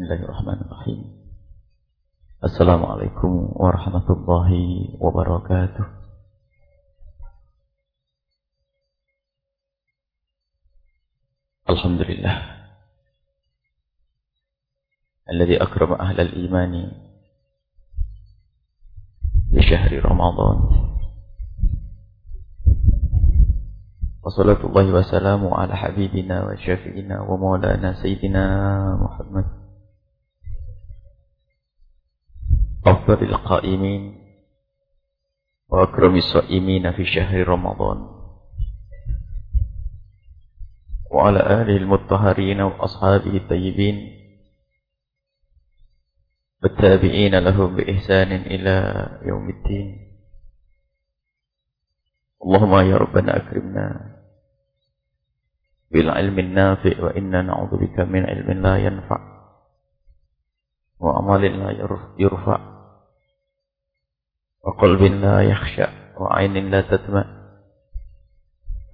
Bismillahirrahmanirrahim. Assalamualaikum warahmatullahi wabarakatuh. Alhamdulillah. Alladhi akrama ahlal imani di syahri Ramadan. وصلاة الله وسلامه على حبيبنا وشافئنا ومولانا سيدنا محمد أفضل القائمين وأكرم الصائمين في شهر رمضان. وعلى آله المطهرين وأصحابه الطيبين والتابعين لهم بإحسان إلى يوم الدين. اللهم يا ربنا أكرمنا بالعلم النافع وإنا نعوذ بك من علم لا ينفع وعمل لا يرفع. وقلب لا يخشى وعين لا تدمع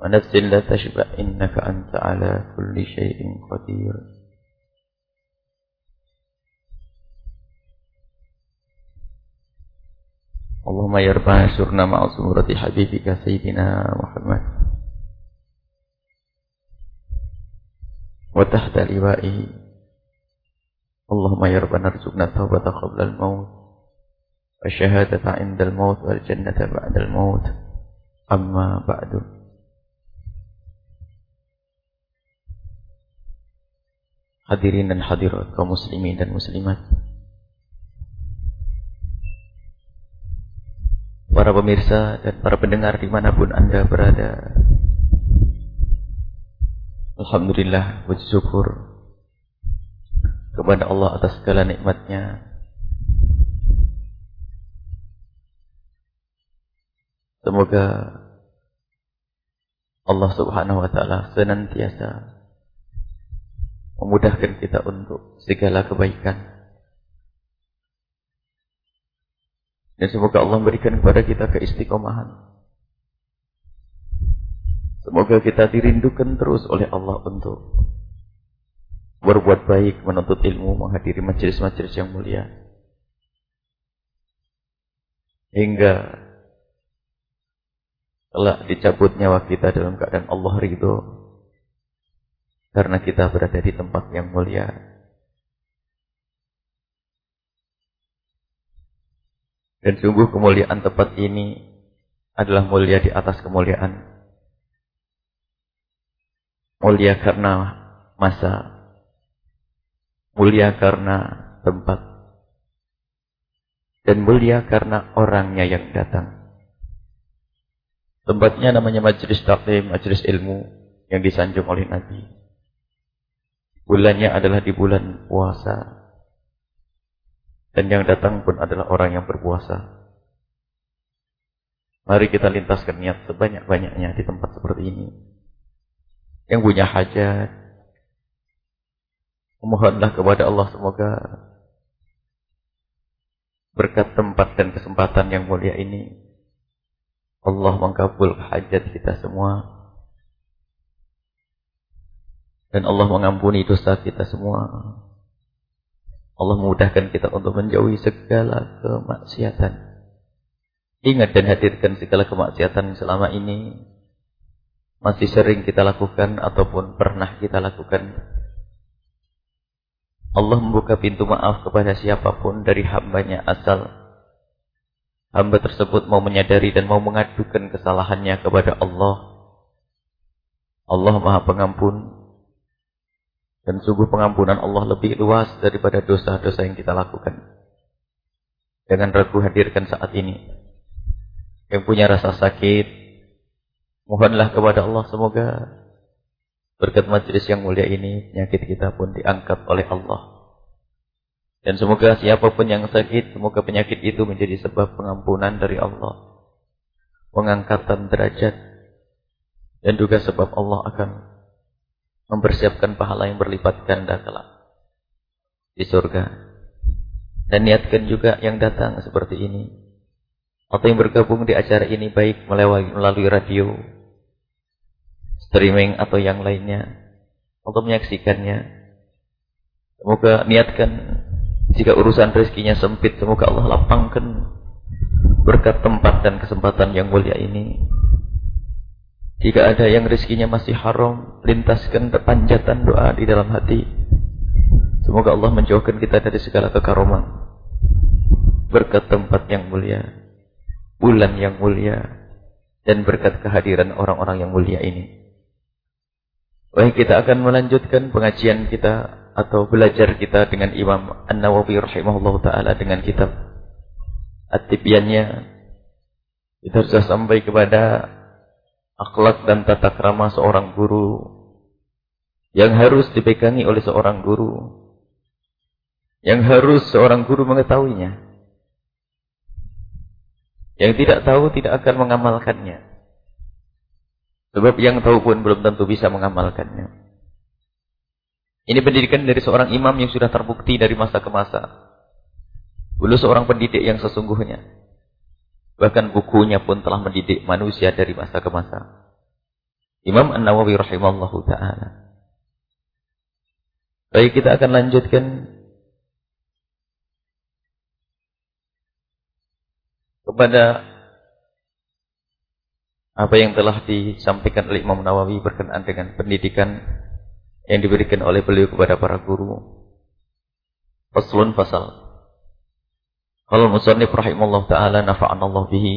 ونفس لا تشبع إنك أنت على كل شيء قدير. اللهم يا سرنا مع سورة حبيبك سيدنا محمد وتحت لوائه. اللهم يا رب ارزقنا التوبة قبل الموت. والشهادة عند الموت والجنة بعد الموت أما بعد Hadirin dan hadirat kaum muslimin dan muslimat Para pemirsa dan para pendengar dimanapun anda berada Alhamdulillah bersyukur kepada Allah atas segala nikmatnya Semoga Allah subhanahu wa ta'ala senantiasa memudahkan kita untuk segala kebaikan. Dan semoga Allah memberikan kepada kita keistiqomahan. Semoga kita dirindukan terus oleh Allah untuk berbuat baik, menuntut ilmu, menghadiri majelis-majelis yang mulia. Hingga telah dicabut nyawa kita dalam keadaan Allah ridho karena kita berada di tempat yang mulia. Dan sungguh kemuliaan tempat ini adalah mulia di atas kemuliaan. Mulia karena masa, mulia karena tempat, dan mulia karena orangnya yang datang. Tempatnya namanya majlis taklim, majlis ilmu yang disanjung oleh Nabi. Bulannya adalah di bulan puasa. Dan yang datang pun adalah orang yang berpuasa. Mari kita lintaskan niat sebanyak-banyaknya di tempat seperti ini. Yang punya hajat. Memohonlah kepada Allah semoga berkat tempat dan kesempatan yang mulia ini Allah mengkabul hajat kita semua. Dan Allah mengampuni dosa kita semua. Allah memudahkan kita untuk menjauhi segala kemaksiatan. Ingat dan hadirkan segala kemaksiatan selama ini masih sering kita lakukan ataupun pernah kita lakukan. Allah membuka pintu maaf kepada siapa pun dari hambanya asal hamba tersebut mau menyadari dan mau mengadukan kesalahannya kepada Allah. Allah Maha Pengampun. Dan sungguh pengampunan Allah lebih luas daripada dosa-dosa yang kita lakukan. Jangan ragu hadirkan saat ini. Yang punya rasa sakit, mohonlah kepada Allah semoga berkat majlis yang mulia ini penyakit kita pun diangkat oleh Allah. Dan semoga siapa pun yang sakit, semoga penyakit itu menjadi sebab pengampunan dari Allah. Pengangkatan derajat. Dan juga sebab Allah akan mempersiapkan pahala yang berlipat ganda kelak di surga. Dan niatkan juga yang datang seperti ini. Atau yang bergabung di acara ini baik melalui radio, streaming atau yang lainnya. Untuk menyaksikannya Semoga niatkan jika urusan rezekinya sempit, semoga Allah lapangkan berkat tempat dan kesempatan yang mulia ini. Jika ada yang rezekinya masih haram, lintaskan kepanjatan doa di dalam hati. Semoga Allah menjauhkan kita dari segala kekaroman. Berkat tempat yang mulia, bulan yang mulia, dan berkat kehadiran orang-orang yang mulia ini. Baik, kita akan melanjutkan pengajian kita atau belajar kita dengan Imam An-Nawawi rahimahullah taala dengan kitab At-Tibyannya kita sudah sampai kepada akhlak dan tata krama seorang guru yang harus dipegangi oleh seorang guru yang harus seorang guru mengetahuinya yang tidak tahu tidak akan mengamalkannya. Sebab yang tahu pun belum tentu bisa mengamalkannya ini pendidikan dari seorang imam yang sudah terbukti dari masa ke masa. Dulu seorang pendidik yang sesungguhnya. Bahkan bukunya pun telah mendidik manusia dari masa ke masa. Imam An-Nawawi rahimallahu ta'ala. Baik, kita akan lanjutkan. Kepada apa yang telah disampaikan oleh Imam Nawawi berkenaan dengan pendidikan yang diberikan oleh beliau kepada para guru. Faslun fasal. Kalau musannif rahimahullah taala nafa'anallah bihi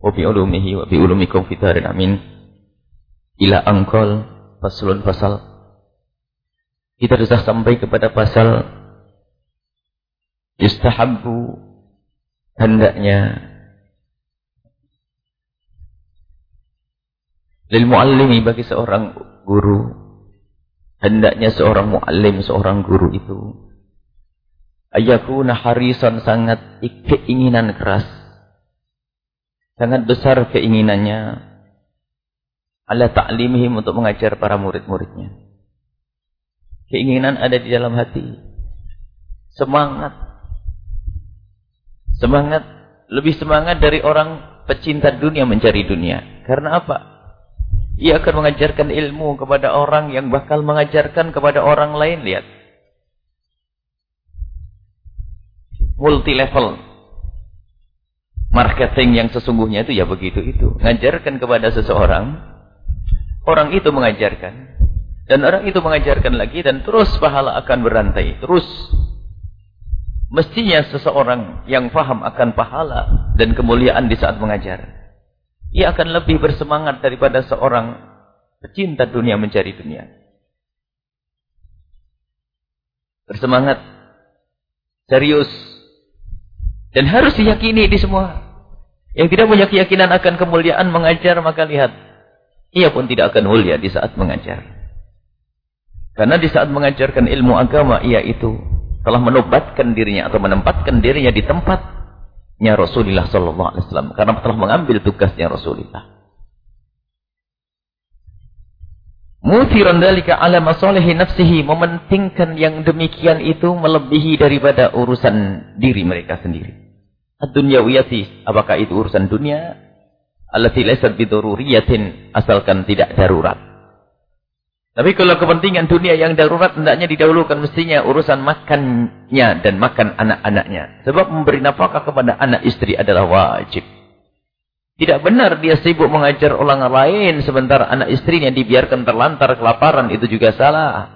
wa bi ulumihi wa bi ulumikum fitarin amin. Ila angkol faslun fasal. Kita sudah sampai kepada pasal yustahabbu hendaknya lil muallimi bagi seorang guru Hendaknya seorang muallim, seorang guru itu ayakuna harisan sangat keinginan keras. Sangat besar keinginannya ala ta'limihim untuk mengajar para murid-muridnya. Keinginan ada di dalam hati. Semangat. Semangat lebih semangat dari orang pecinta dunia mencari dunia. Karena apa? Ia akan mengajarkan ilmu kepada orang yang bakal mengajarkan kepada orang lain. Lihat. Multi level. Marketing yang sesungguhnya itu ya begitu itu. Mengajarkan kepada seseorang. Orang itu mengajarkan. Dan orang itu mengajarkan lagi. Dan terus pahala akan berantai. Terus. Mestinya seseorang yang faham akan pahala dan kemuliaan di saat mengajar ia akan lebih bersemangat daripada seorang pecinta dunia mencari dunia. Bersemangat, serius, dan harus diyakini di semua. Yang tidak punya keyakinan akan kemuliaan mengajar, maka lihat, ia pun tidak akan mulia di saat mengajar. Karena di saat mengajarkan ilmu agama, ia itu telah menobatkan dirinya atau menempatkan dirinya di tempat nya Rasulullah sallallahu alaihi wasallam karena telah mengambil tugasnya Rasulullah. Muthiran dalika ala masalihi nafsihi mementingkan yang demikian itu melebihi daripada urusan diri mereka sendiri. Ad-dunyawiyati apakah itu urusan dunia allati laysat bidururiyatin asalkan tidak darurat. Tapi kalau kepentingan dunia yang darurat hendaknya didahulukan mestinya urusan makannya dan makan anak-anaknya. Sebab memberi nafkah kepada anak istri adalah wajib. Tidak benar dia sibuk mengajar orang lain sementara anak istrinya dibiarkan terlantar kelaparan itu juga salah.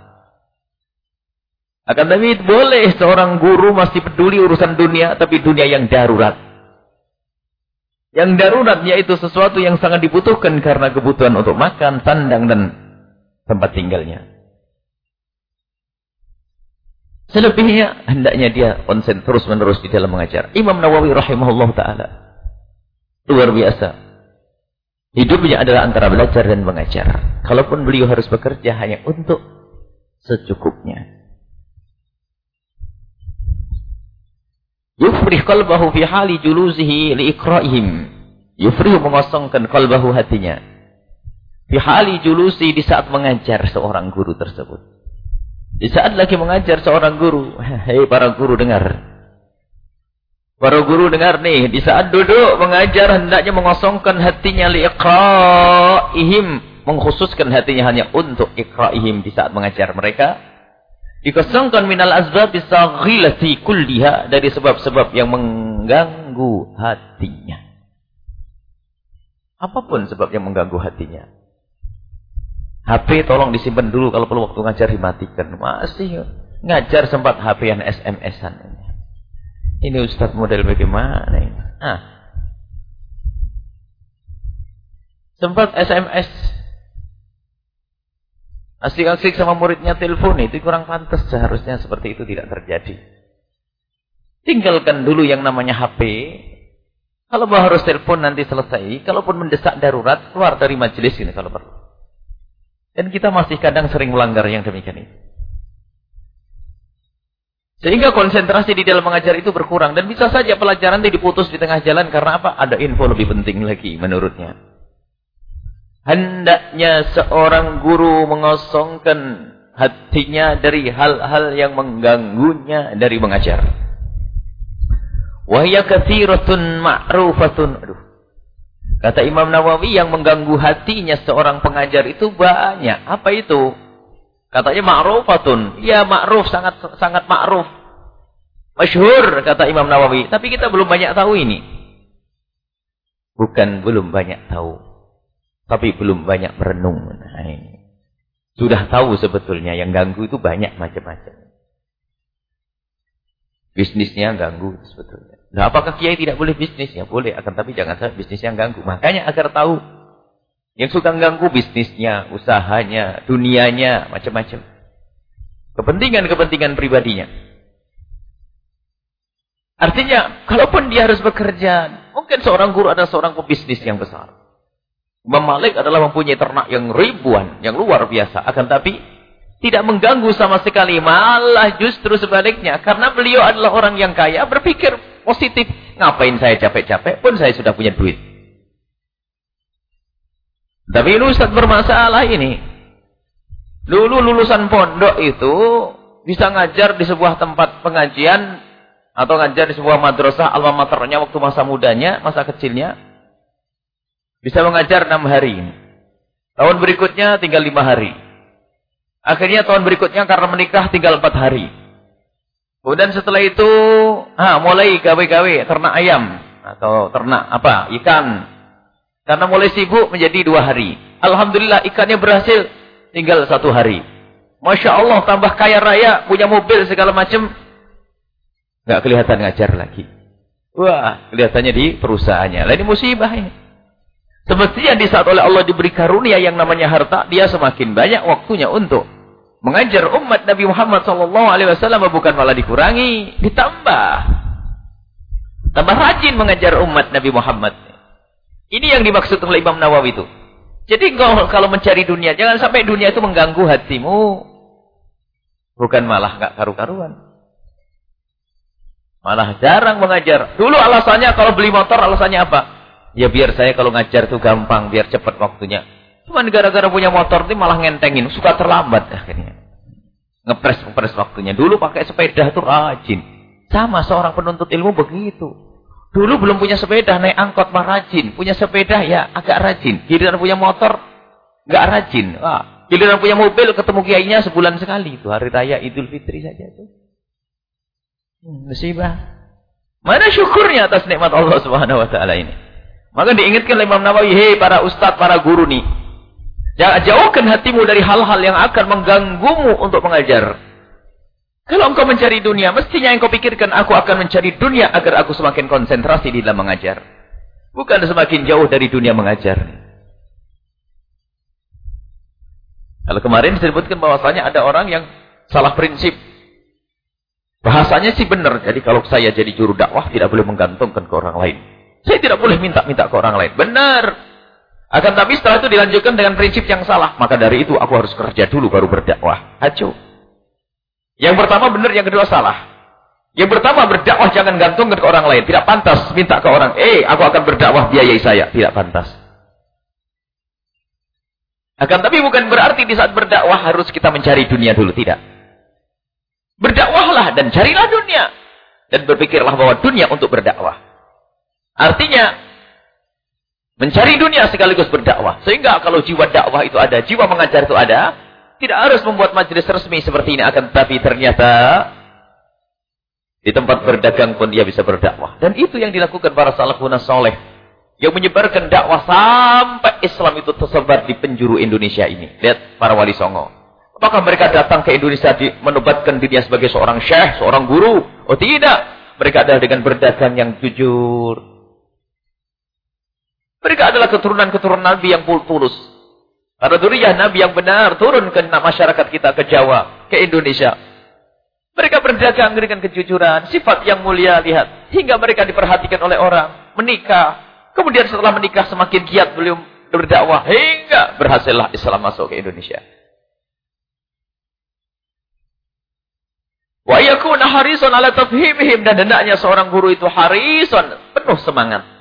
Akan tapi boleh seorang guru masih peduli urusan dunia tapi dunia yang darurat. Yang darurat yaitu sesuatu yang sangat dibutuhkan karena kebutuhan untuk makan, sandang dan tempat tinggalnya. Selebihnya hendaknya dia konsen terus menerus di dalam mengajar. Imam Nawawi rahimahullah taala luar biasa. Hidupnya adalah antara belajar dan mengajar. Kalaupun beliau harus bekerja hanya untuk secukupnya. Yufrih qalbahu fi hali juluzihi li ikra'ihim. Yufrih mengosongkan kalbahu hatinya Bihali julusi di saat mengajar seorang guru tersebut. Di saat lagi mengajar seorang guru. Hei para guru dengar. Para guru dengar nih. Di saat duduk mengajar hendaknya mengosongkan hatinya liiqra'ihim. Mengkhususkan hatinya hanya untuk ikra'ihim di saat mengajar mereka. Dikosongkan minal azbab bisaghilati kulliha dari sebab-sebab yang mengganggu hatinya. Apa pun sebab yang mengganggu hatinya. HP tolong disimpan dulu kalau perlu waktu ngajar dimatikan. Masih ngajar sempat HP yang SMS-an. Ini Ustaz model bagaimana ini? Ah. Sempat SMS Asik-asik sama muridnya telepon itu kurang pantas seharusnya seperti itu tidak terjadi. Tinggalkan dulu yang namanya HP. Kalau harus telepon nanti selesai, kalaupun mendesak darurat, keluar dari majelis ini kalau perlu. Dan kita masih kadang sering melanggar yang demikian itu. Sehingga konsentrasi di dalam mengajar itu berkurang. Dan bisa saja pelajaran itu diputus di tengah jalan karena apa? Ada info lebih penting lagi menurutnya. Hendaknya seorang guru mengosongkan hatinya dari hal-hal yang mengganggunya dari mengajar. Wahya kathiratun ma'rufatun. Aduh. Kata Imam Nawawi yang mengganggu hatinya seorang pengajar itu banyak. Apa itu? Katanya ma'rufatun. Ya ma'ruf, sangat sangat ma'ruf. Masyhur kata Imam Nawawi. Tapi kita belum banyak tahu ini. Bukan belum banyak tahu. Tapi belum banyak merenung. Nah, ini. Sudah tahu sebetulnya yang ganggu itu banyak macam-macam. Bisnisnya ganggu sebetulnya. Nah, apakah kiai tidak boleh bisnis? Ya boleh, akan tapi jangan sampai bisnisnya ganggu. Makanya agar tahu yang suka ganggu bisnisnya, usahanya, dunianya, macam-macam. Kepentingan-kepentingan pribadinya. Artinya, kalaupun dia harus bekerja, mungkin seorang guru adalah seorang pebisnis yang besar. Imam Malik adalah mempunyai ternak yang ribuan, yang luar biasa. Akan tapi tidak mengganggu sama sekali, malah justru sebaliknya. Karena beliau adalah orang yang kaya, berpikir positif. Ngapain saya capek-capek pun saya sudah punya duit. Tapi ini Ustaz bermasalah ini. Dulu lulusan pondok itu bisa ngajar di sebuah tempat pengajian atau ngajar di sebuah madrasah alma maternya waktu masa mudanya, masa kecilnya bisa mengajar enam hari. Tahun berikutnya tinggal lima hari. Akhirnya tahun berikutnya karena menikah tinggal empat hari. Kemudian setelah itu, ah, mulai gawe-gawe ternak ayam atau ternak apa ikan. Karena mulai sibuk menjadi dua hari. Alhamdulillah ikannya berhasil tinggal satu hari. Masya Allah tambah kaya raya, punya mobil segala macam. Nggak kelihatan ngajar lagi. Wah, kelihatannya di perusahaannya. Lah ini musibah ini. Semestinya di saat oleh Allah diberi karunia yang namanya harta, dia semakin banyak waktunya untuk mengajar umat Nabi Muhammad SAW bukan malah dikurangi, ditambah. Tambah rajin mengajar umat Nabi Muhammad. Ini yang dimaksud oleh Imam Nawawi itu. Jadi kalau mencari dunia, jangan sampai dunia itu mengganggu hatimu. Bukan malah nggak karu-karuan. Malah jarang mengajar. Dulu alasannya kalau beli motor alasannya apa? Ya biar saya kalau ngajar itu gampang, biar cepat waktunya. Cuman gara-gara punya motor itu malah ngentengin, suka terlambat akhirnya. Ngepres ngepres waktunya. Dulu pakai sepeda itu rajin. Sama seorang penuntut ilmu begitu. Dulu belum punya sepeda, naik angkot mah rajin. Punya sepeda ya agak rajin. Giliran punya motor nggak rajin. Wah, giliran punya mobil ketemu kiainya sebulan sekali itu hari raya Idul Fitri saja itu. Hmm, musibah. Mana syukurnya atas nikmat Allah Subhanahu wa taala ini? Maka diingatkan oleh Imam Nawawi, hei para ustadz, para guru nih. Jauhkan hatimu dari hal-hal yang akan mengganggumu untuk mengajar. Kalau engkau mencari dunia, mestinya yang kau pikirkan, aku akan mencari dunia agar aku semakin konsentrasi di dalam mengajar. Bukan semakin jauh dari dunia mengajar. Kalau kemarin disebutkan bahwasanya ada orang yang salah prinsip. Bahasanya sih benar. Jadi kalau saya jadi juru dakwah, tidak boleh menggantungkan ke orang lain. Saya tidak boleh minta-minta ke orang lain. Benar. Akan tapi setelah itu dilanjutkan dengan prinsip yang salah. Maka dari itu aku harus kerja dulu baru berdakwah. Hacu. Yang pertama benar, yang kedua salah. Yang pertama berdakwah jangan gantung ke orang lain. Tidak pantas minta ke orang. Eh, aku akan berdakwah biayai saya. Tidak pantas. Akan tapi bukan berarti di saat berdakwah harus kita mencari dunia dulu. Tidak. Berdakwahlah dan carilah dunia. Dan berpikirlah bahwa dunia untuk berdakwah. Artinya, mencari dunia sekaligus berdakwah. Sehingga kalau jiwa dakwah itu ada, jiwa mengajar itu ada, Tidak harus membuat majelis resmi seperti ini. Akan tetapi ternyata di tempat berdagang pun dia bisa berdakwah. Dan itu yang dilakukan para salafun soleh. Yang menyebarkan dakwah sampai Islam itu tersebar di penjuru Indonesia ini. Lihat para wali songo. Apakah mereka datang ke Indonesia di, menobatkan dirinya sebagai seorang syekh, seorang guru? Oh tidak. Mereka adalah dengan berdagang yang jujur. Mereka adalah keturunan-keturunan Nabi yang tulus. Para duriyah Nabi yang benar turun ke masyarakat kita ke Jawa, ke Indonesia. Mereka berdagang dengan kejujuran, sifat yang mulia lihat. Hingga mereka diperhatikan oleh orang, menikah. Kemudian setelah menikah semakin giat beliau berdakwah. Hingga berhasillah Islam masuk ke Indonesia. Wa yakuna harison ala tafhimihim dan hendaknya seorang guru itu harison penuh semangat.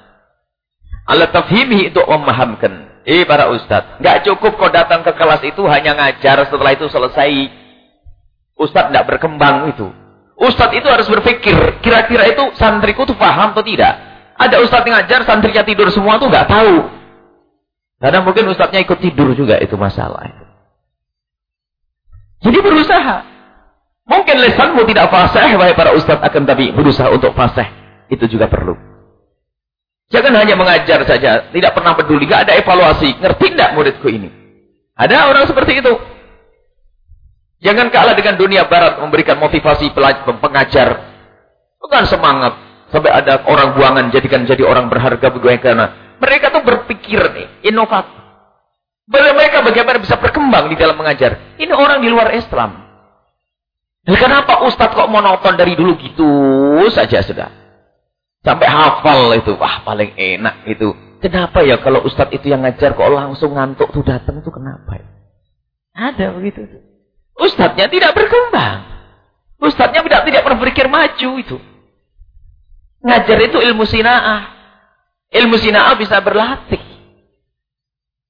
Ala tafhimihi itu memahamkan. Eh para ustaz, enggak cukup kau datang ke kelas itu hanya ngajar setelah itu selesai. Ustaz tidak berkembang itu. Ustaz itu harus berpikir, kira-kira itu santriku tuh paham atau tidak? Ada ustaz ngajar, santrinya tidur semua tuh nggak tahu. Karena mungkin ustaznya ikut tidur juga itu masalah. Jadi berusaha. Mungkin lesanmu tidak fasih, wahai para ustaz, akan tapi berusaha untuk fasih. Itu juga perlu. Jangan hanya mengajar saja, tidak pernah peduli, tidak ada evaluasi. Ngerti tidak muridku ini? Ada orang seperti itu. Jangan kalah dengan dunia barat memberikan motivasi pengajar. Bukan semangat. Sampai ada orang buangan jadikan jadi orang berharga bagaimana. Mereka tuh berpikir nih, inovatif. Mereka bagaimana bisa berkembang di dalam mengajar. Ini orang di luar Islam. Dan kenapa Ustadz kok monoton dari dulu gitu saja sudah. Sampai hafal itu. Wah paling enak itu. Kenapa ya kalau Ustadz itu yang ngajar kok langsung ngantuk tuh datang tuh kenapa ya? Ada begitu. Ustadznya tidak berkembang. Ustadznya tidak, tidak berpikir maju itu. Ngajar itu ilmu sina'ah. Ilmu sina'ah bisa berlatih.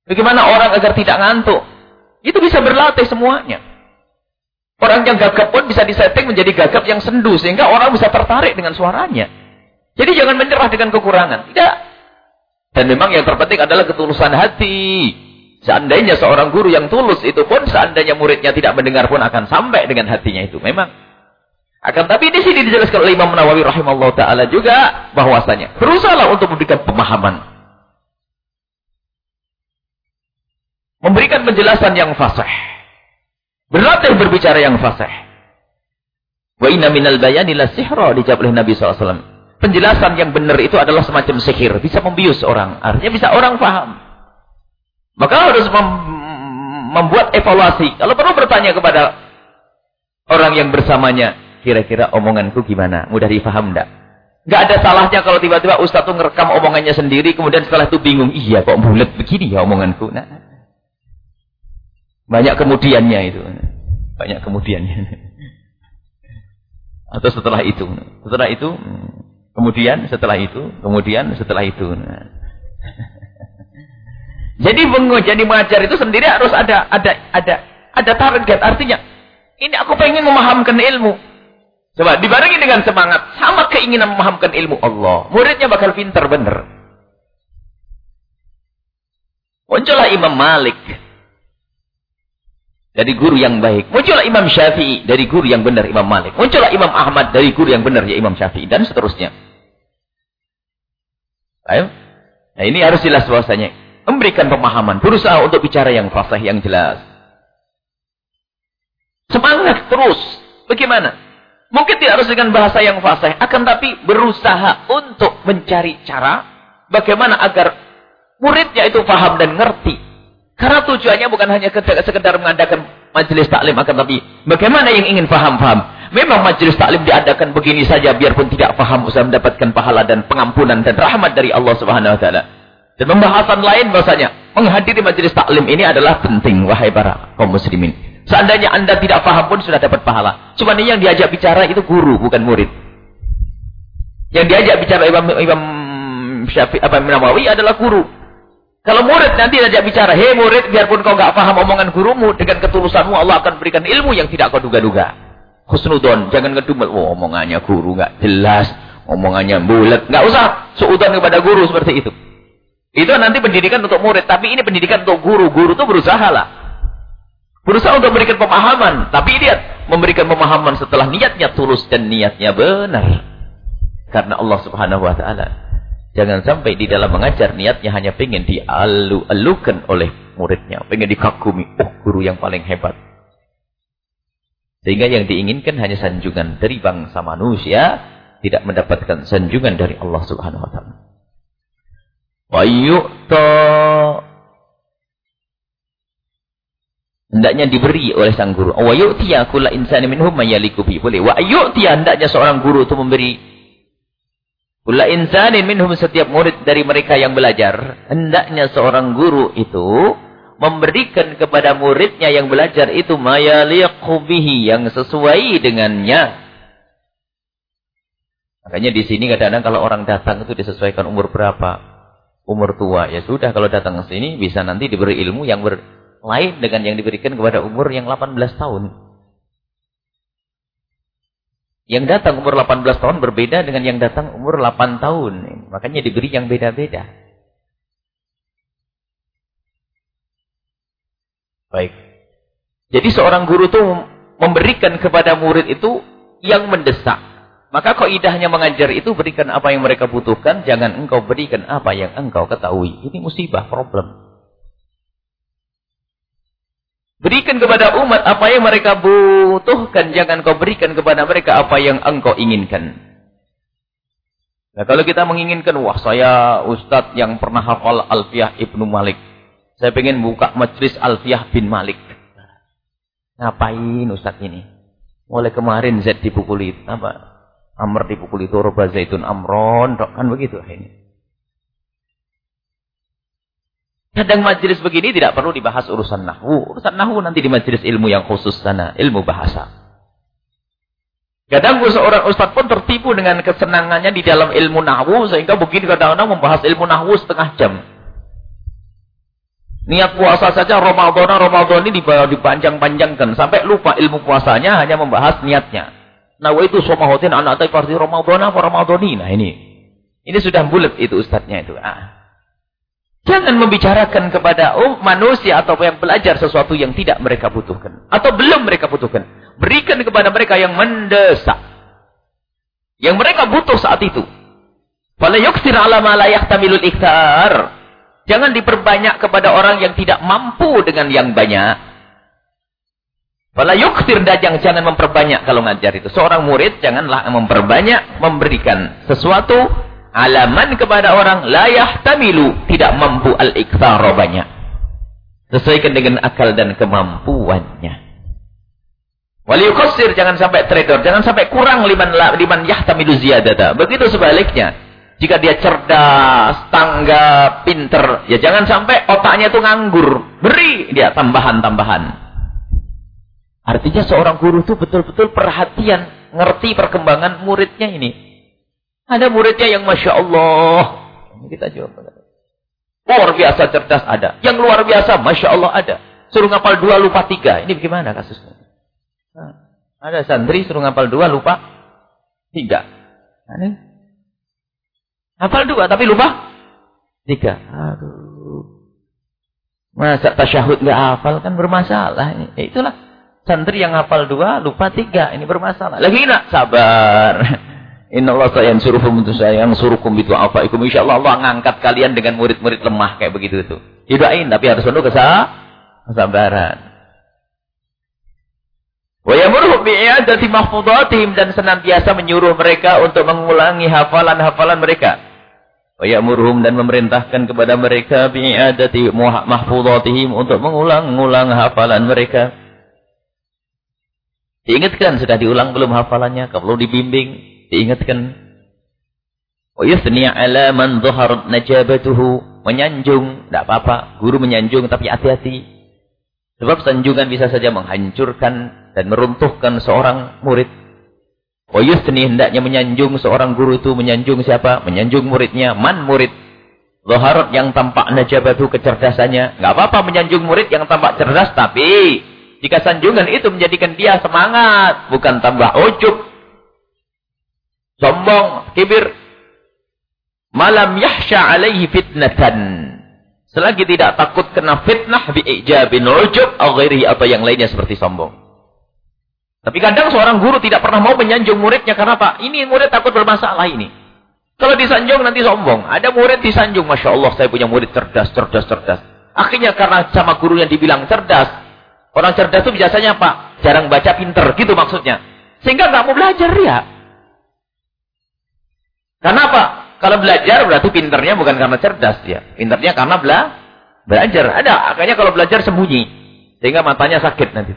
Bagaimana orang agar tidak ngantuk? Itu bisa berlatih semuanya. Orang yang gagap pun bisa disetting menjadi gagap yang sendu. Sehingga orang bisa tertarik dengan suaranya. Jadi jangan menyerah dengan kekurangan. Tidak. Dan memang yang terpenting adalah ketulusan hati. Seandainya seorang guru yang tulus itu pun, seandainya muridnya tidak mendengar pun akan sampai dengan hatinya itu. Memang. Akan tapi di sini dijelaskan oleh Imam Nawawi rahimahullah taala juga bahwasanya berusahalah untuk memberikan pemahaman. Memberikan penjelasan yang fasih. Berlatih berbicara yang fasih. Wa inna minal bayani la sihra dijawab oleh Nabi SAW. Penjelasan yang benar itu adalah semacam sihir. Bisa membius orang. Artinya bisa orang paham. Maka harus mem membuat evaluasi. Kalau perlu bertanya kepada orang yang bersamanya. Kira-kira omonganku gimana? Mudah difaham enggak? Enggak ada salahnya kalau tiba-tiba Ustaz itu ngerekam omongannya sendiri. Kemudian setelah itu bingung. Iya kok bulat begini ya omonganku. Nah, banyak kemudiannya itu. Banyak kemudiannya. Atau setelah itu. Setelah itu, kemudian setelah itu, kemudian setelah itu. Jadi jadi mengajar itu sendiri harus ada ada ada ada target. Artinya, ini aku pengen memahamkan ilmu. Coba dibarengi dengan semangat, sama keinginan memahamkan ilmu Allah. Muridnya bakal pintar benar. Muncullah Imam Malik dari guru yang baik. Muncullah Imam Syafi'i dari guru yang benar Imam Malik. Muncullah Imam Ahmad dari guru yang benar ya Imam Syafi'i dan seterusnya. Ayo. Nah ini harus jelas bahwasanya memberikan pemahaman, berusaha untuk bicara yang fasih yang jelas. Semangat terus. Bagaimana? Mungkin tidak harus dengan bahasa yang fasih, akan tapi berusaha untuk mencari cara bagaimana agar muridnya itu paham dan ngerti karena tujuannya bukan hanya sekedar mengadakan majelis taklim akan tapi bagaimana yang ingin faham-faham. Memang majelis taklim diadakan begini saja biarpun tidak faham usah mendapatkan pahala dan pengampunan dan rahmat dari Allah Subhanahu wa taala. Dan pembahasan lain bahasanya menghadiri majelis taklim ini adalah penting wahai para kaum muslimin. Seandainya Anda tidak faham pun sudah dapat pahala. Cuma ini yang diajak bicara itu guru bukan murid. Yang diajak bicara Imam Imam Syafi'i apa Nawawi adalah guru. Kalau murid nanti ajak bicara, hei murid, biarpun kau nggak paham omongan gurumu, dengan ketulusanmu Allah akan berikan ilmu yang tidak kau duga-duga. Husnudon, jangan ngedumel, oh, omongannya guru nggak jelas, omongannya bulat, nggak usah seudon kepada guru seperti itu. Itu nanti pendidikan untuk murid, tapi ini pendidikan untuk guru. Guru itu berusaha lah. Berusaha untuk memberikan pemahaman. Tapi lihat, memberikan pemahaman setelah niatnya tulus dan niatnya benar. Karena Allah subhanahu wa ta'ala. Jangan sampai di dalam mengajar niatnya hanya pengen dialu-alukan oleh muridnya. Pengen dikagumi. Oh guru yang paling hebat. Sehingga yang diinginkan hanya sanjungan dari bangsa manusia. Tidak mendapatkan sanjungan dari Allah subhanahu wa ta'ala. Wa yu'ta hendaknya diberi oleh sang guru. Wa yu'tiya kulla insani minhum mayaliku bi. Boleh. Wa yu'tiya hendaknya seorang guru itu memberi kulla insani minhum setiap murid dari mereka yang belajar. Hendaknya seorang guru itu memberikan kepada muridnya yang belajar itu mayaliku bihi yang sesuai dengannya. Makanya di sini kadang-kadang kalau orang datang itu disesuaikan umur berapa. Umur tua ya sudah kalau datang ke sini bisa nanti diberi ilmu yang ber lain dengan yang diberikan kepada umur yang 18 tahun. Yang datang umur 18 tahun berbeda dengan yang datang umur 8 tahun. Makanya diberi yang beda-beda. Baik. Jadi seorang guru itu memberikan kepada murid itu yang mendesak. Maka kaidahnya mengajar itu berikan apa yang mereka butuhkan, jangan engkau berikan apa yang engkau ketahui. Ini musibah, problem. Berikan kepada umat apa yang mereka butuhkan. Jangan kau berikan kepada mereka apa yang engkau inginkan. Nah, kalau kita menginginkan, wah saya ustadz yang pernah hafal Alfiyah Ibnu Malik. Saya pengen buka majlis Alfiyah bin Malik. Ngapain ustadz ini? Mulai kemarin Z dipukuli, apa? Amr dipukuli Turba Zaitun Amron, kan begitu ini. Kadang majelis begini tidak perlu dibahas urusan nahu. Urusan nahu nanti di majelis ilmu yang khusus sana, ilmu bahasa. Kadang seorang ustaz pun tertipu dengan kesenangannya di dalam ilmu nahu sehingga begini kadang-kadang membahas ilmu nahu setengah jam. Niat puasa saja Ramadan Ramadan ini dipanjang-panjangkan sampai lupa ilmu puasanya hanya membahas niatnya. Nah, itu somahotin anak taifar di Ramadan apa Ramadani. Nah, ini. Ini sudah bulat itu ustadznya itu. Ah. Jangan membicarakan kepada um, manusia atau yang belajar sesuatu yang tidak mereka butuhkan. Atau belum mereka butuhkan. Berikan kepada mereka yang mendesak. Yang mereka butuh saat itu. Fala yuksir ala la yahtamilul iktar. Jangan diperbanyak kepada orang yang tidak mampu dengan yang banyak. Fala yuksir dan jangan memperbanyak kalau ngajar itu. Seorang murid janganlah memperbanyak memberikan sesuatu alaman kepada orang layah tamilu tidak mampu al-iktsar banyak. Sesuaikan dengan akal dan kemampuannya. Wal jangan sampai trader, jangan sampai kurang liman liman yahtamilu ziyadata. Begitu sebaliknya. Jika dia cerdas, tangga, pinter, ya jangan sampai otaknya itu nganggur. Beri dia tambahan-tambahan. Artinya seorang guru itu betul-betul perhatian, ngerti perkembangan muridnya ini. Ada muridnya yang Masya Allah. Kita jawab. Luar biasa cerdas ada. Yang luar biasa Masya Allah ada. Suruh ngapal dua lupa tiga. Ini bagaimana kasusnya? Nah, ada santri suruh ngapal dua lupa tiga. Nah, ini. Hafal dua tapi lupa tiga. Aduh. Masa tasyahud nggak hafal kan bermasalah. Ini. Ya, itulah santri yang hafal dua lupa tiga. Ini bermasalah. Lagi nak sabar. Inna Allah sayang suruhum itu sayang suruhkum itu afaikum. Insya Allah Allah ngangkat kalian dengan murid-murid lemah kayak begitu itu. Didoain tapi harus penuh kesabaran. Wa yamurhum bi'iyadati mahfudatihim dan senantiasa menyuruh mereka untuk mengulangi hafalan-hafalan mereka. Wa yamurhum dan memerintahkan kepada mereka bi'iyadati mahfudatihim untuk mengulang-ulang hafalan mereka. Diingatkan sudah diulang belum hafalannya, kalau dibimbing diingatkan wa yusni ala man dhahar najabatuhu menyanjung tidak apa-apa guru menyanjung tapi hati-hati. Sebab sanjungan bisa saja menghancurkan dan meruntuhkan seorang murid. Wa yusni hendaknya menyanjung seorang guru itu menyanjung siapa? Menyanjung muridnya. Man murid dhahar yang tampak najabatu kecerdasannya. Enggak apa-apa menyanjung murid yang tampak cerdas tapi jika sanjungan itu menjadikan dia semangat bukan tambah ujub sombong, kibir. Malam yahsya alaihi fitnatan. Selagi tidak takut kena fitnah bi'ijabin ujub atau yang lainnya seperti sombong. Tapi kadang seorang guru tidak pernah mau menyanjung muridnya karena apa? Ini murid takut bermasalah ini. Kalau disanjung nanti sombong. Ada murid disanjung, Masya Allah saya punya murid cerdas, cerdas, cerdas. Akhirnya karena sama guru yang dibilang cerdas. Orang cerdas itu biasanya apa? Jarang baca pinter, gitu maksudnya. Sehingga nggak mau belajar ya. Karena apa? Kalau belajar berarti pinternya bukan karena cerdas ya. Pinternya karena bela belajar. Ada, akhirnya kalau belajar sembunyi. Sehingga matanya sakit nanti.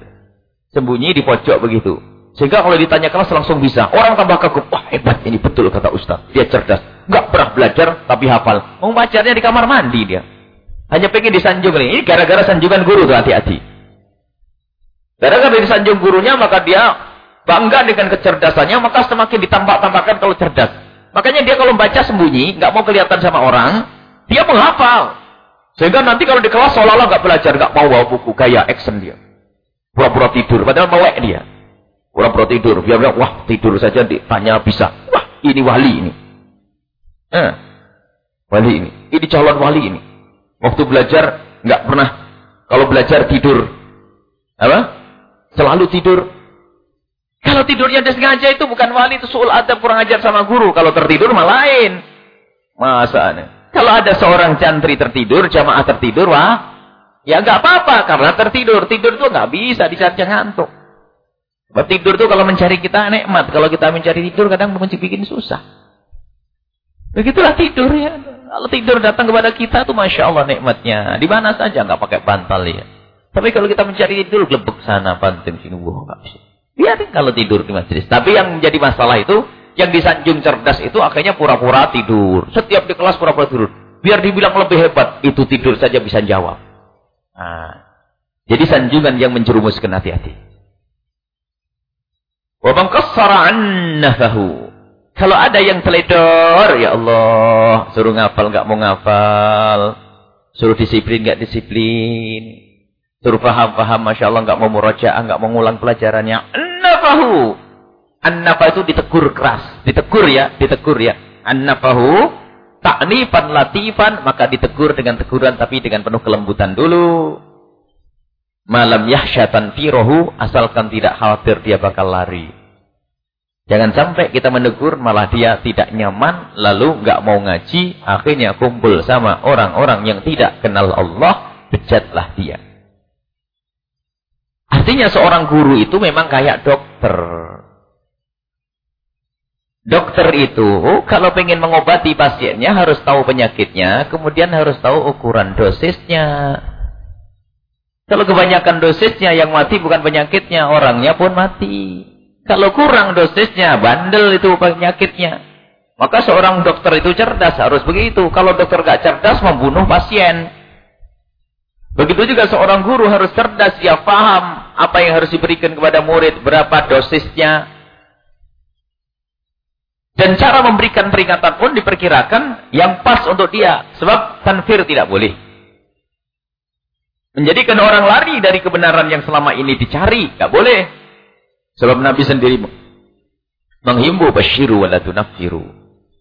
Sembunyi di pojok begitu. Sehingga kalau ditanya kelas langsung bisa. Orang tambah kagum. Wah hebat ini betul kata Ustaz. Dia cerdas. Enggak pernah belajar tapi hafal. Mau belajarnya di kamar mandi dia. Hanya pengen disanjung ini. Ini gara-gara sanjungan guru tuh hati-hati. Gara-gara disanjung gurunya maka dia bangga dengan kecerdasannya. Maka semakin ditambah-tambahkan kalau cerdas. Makanya dia kalau baca sembunyi, nggak mau kelihatan sama orang, dia menghafal. Sehingga nanti kalau di kelas seolah-olah nggak belajar, nggak mau bawa buku, gaya action dia. Pura-pura tidur, padahal melek dia. Pura-pura tidur, dia bilang, wah tidur saja ditanya bisa. Wah ini wali ini. Eh, wali ini. Ini calon wali ini. Waktu belajar nggak pernah, kalau belajar tidur. Apa? Selalu tidur. Kalau tidurnya sengaja itu bukan wali, itu su'ul adab kurang ajar sama guru. Kalau tertidur malah lain. Masanya. Kalau ada seorang cantri tertidur, jamaah tertidur, wah. Ya nggak apa-apa, karena tertidur. Tidur itu nggak bisa disaat ngantuk. Tidur itu kalau mencari kita nikmat. Kalau kita mencari tidur kadang bikin susah. Begitulah tidur ya. Kalau tidur datang kepada kita tuh Masya Allah nikmatnya. Di mana saja nggak pakai bantal ya. Tapi kalau kita mencari tidur, gelebek sana, banting sini, wah nggak bisa. Biarin kalau tidur di majelis. Tapi yang menjadi masalah itu, yang disanjung cerdas itu akhirnya pura-pura tidur. Setiap di kelas pura-pura tidur. Biar dibilang lebih hebat, itu tidur saja bisa jawab. Nah, jadi sanjungan yang menjerumuskan hati-hati. Kalau ada yang teledor, ya Allah, suruh ngafal nggak mau ngafal, suruh disiplin nggak disiplin, suruh paham-paham, masya Allah nggak mau murojaah, nggak mau ngulang pelajarannya, annafahu. Annafa itu ditegur keras. Ditegur ya, ditegur ya. Annafahu taknifan latifan, maka ditegur dengan teguran tapi dengan penuh kelembutan dulu. Malam yahsyatan firohu, asalkan tidak khawatir dia bakal lari. Jangan sampai kita menegur malah dia tidak nyaman, lalu nggak mau ngaji, akhirnya kumpul sama orang-orang yang tidak kenal Allah, bejatlah dia. Artinya seorang guru itu memang kayak dokter. Dokter itu kalau ingin mengobati pasiennya harus tahu penyakitnya, kemudian harus tahu ukuran dosisnya. Kalau kebanyakan dosisnya yang mati bukan penyakitnya, orangnya pun mati. Kalau kurang dosisnya, bandel itu penyakitnya. Maka seorang dokter itu cerdas, harus begitu. Kalau dokter gak cerdas, membunuh pasien. Begitu juga seorang guru harus cerdas, dia paham apa yang harus diberikan kepada murid, berapa dosisnya. Dan cara memberikan peringatan pun diperkirakan yang pas untuk dia. Sebab tanfir tidak boleh. Menjadikan orang lari dari kebenaran yang selama ini dicari. Tidak boleh. Sebab Nabi sendiri menghimbau basyiru walatunafiru.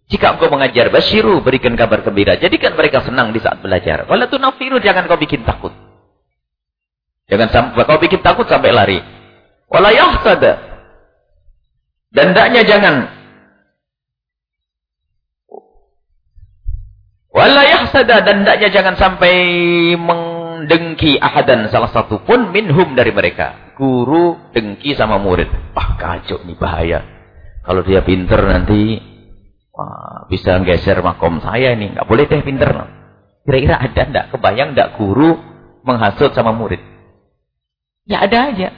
Jika engkau mengajar basyiru, berikan kabar gembira. Jadikan mereka senang di saat belajar. Walau nafiru, jangan kau bikin takut. Jangan sampai kau bikin takut sampai lari. Wala yahsada. Dan daknya jangan. Wala yahsada. Dan daknya jangan sampai mendengki ahadan salah satu pun minhum dari mereka. Guru dengki sama murid. Wah kacau nih bahaya. Kalau dia pinter nanti Wah, bisa geser makom saya ini. Nggak boleh deh pinter. Kira-kira ada enggak? Kebayang enggak guru menghasut sama murid? Ya ada aja.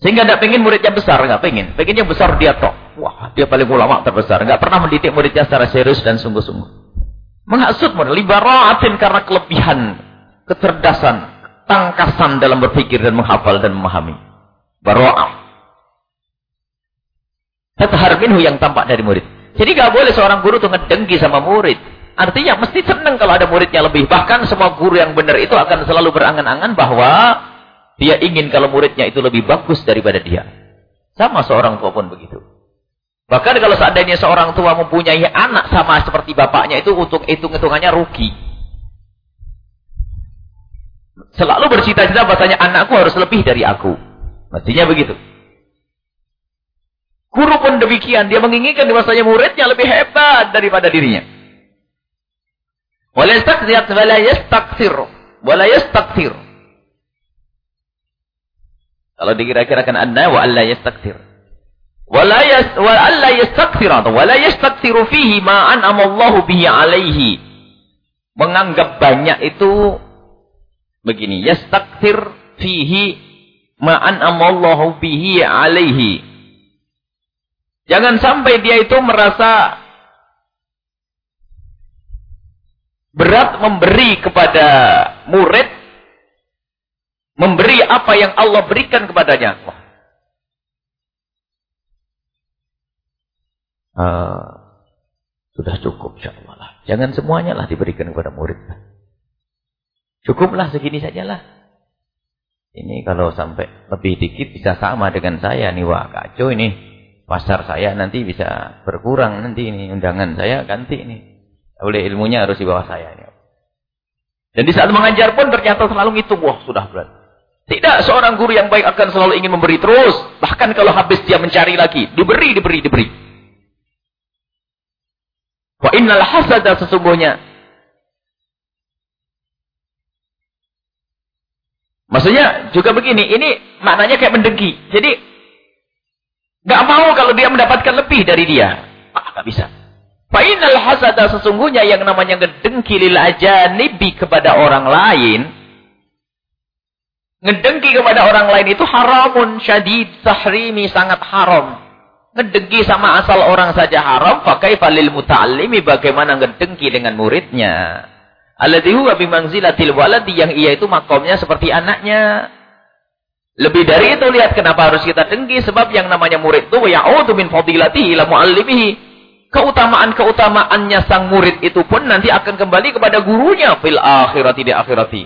Sehingga enggak pengen muridnya besar. Enggak pengen. Pengennya besar dia tok. Wah, dia paling ulama terbesar. Enggak pernah mendidik muridnya secara serius dan sungguh-sungguh. Menghasut murid. Libaraatin karena kelebihan. Kecerdasan. Tangkasan dalam berpikir dan menghafal dan memahami. Baro'ah. Tathar minhu yang tampak dari murid. Jadi gak boleh seorang guru tuh ngedengki sama murid. Artinya mesti senang kalau ada muridnya lebih. Bahkan semua guru yang benar itu akan selalu berangan-angan bahwa dia ingin kalau muridnya itu lebih bagus daripada dia. Sama seorang tua pun begitu. Bahkan kalau seandainya seorang tua mempunyai anak sama seperti bapaknya itu untuk hitung-hitungannya rugi. Selalu bercita-cita bahasanya anakku harus lebih dari aku. Mestinya begitu. Guru pun demikian. Dia menginginkan bahasanya muridnya lebih hebat daripada dirinya. Wala yastakzir, wala yastakzir. Wala yastakzir. Kalau dikira-kirakan anda, wa alla yastakzir. Wala yas, wa alla yastakzir. Wala yastakziru fihi ma'an amallahu bihi alaihi. Menganggap banyak itu begini. Yastakzir fihi ma'an amallahu bihi alaihi. Jangan sampai dia itu merasa berat memberi kepada murid memberi apa yang Allah berikan kepadanya. Uh, sudah cukup insyaallah lah. Jangan semuanya lah diberikan kepada murid. Cukuplah segini sajalah. Ini kalau sampai lebih dikit bisa sama dengan saya nih wah kacau ini. Pasar saya nanti bisa berkurang nanti ini undangan saya ganti ini. Oleh ilmunya harus di bawah saya ini. Dan di saat mengajar pun ternyata selalu ngitung wah sudah berat. Tidak seorang guru yang baik akan selalu ingin memberi terus. Bahkan kalau habis dia mencari lagi. Diberi, diberi, diberi. Wa innal hasada sesungguhnya. Maksudnya juga begini. Ini maknanya kayak mendengki. Jadi. Gak mau kalau dia mendapatkan lebih dari dia. Ah, gak bisa. Fa'inal hasada sesungguhnya yang namanya ngedengki lil ajanibi kepada orang lain Ngedengki kepada orang lain itu haramun syadid sahrimi sangat haram. Ngedengki sama asal orang saja haram, pakai falil muta'allimi bagaimana ngedengki dengan muridnya. Alladhi huwa bimanzilatil waladi yang ia itu makomnya seperti anaknya. Lebih dari itu lihat kenapa harus kita dengki sebab yang namanya murid itu ya'udu min fadilatihi ila muallimihi. Keutamaan-keutamaannya sang murid itu pun nanti akan kembali kepada gurunya fil akhirati di akhirati.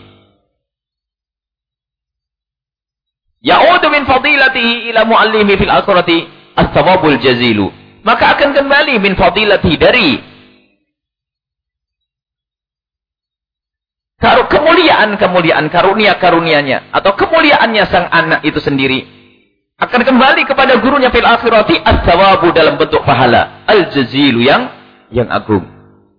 Ya'udu min fadilatihi ila muallimi fil akhirati as-sawabul jazilu. Maka akan kembali min fadilatihi dari kemuliaan-kemuliaan karunia-karunianya atau kemuliaannya sang anak itu sendiri akan kembali kepada gurunya fil akhirati as-sawabu dalam bentuk pahala al-jazilu yang yang agung.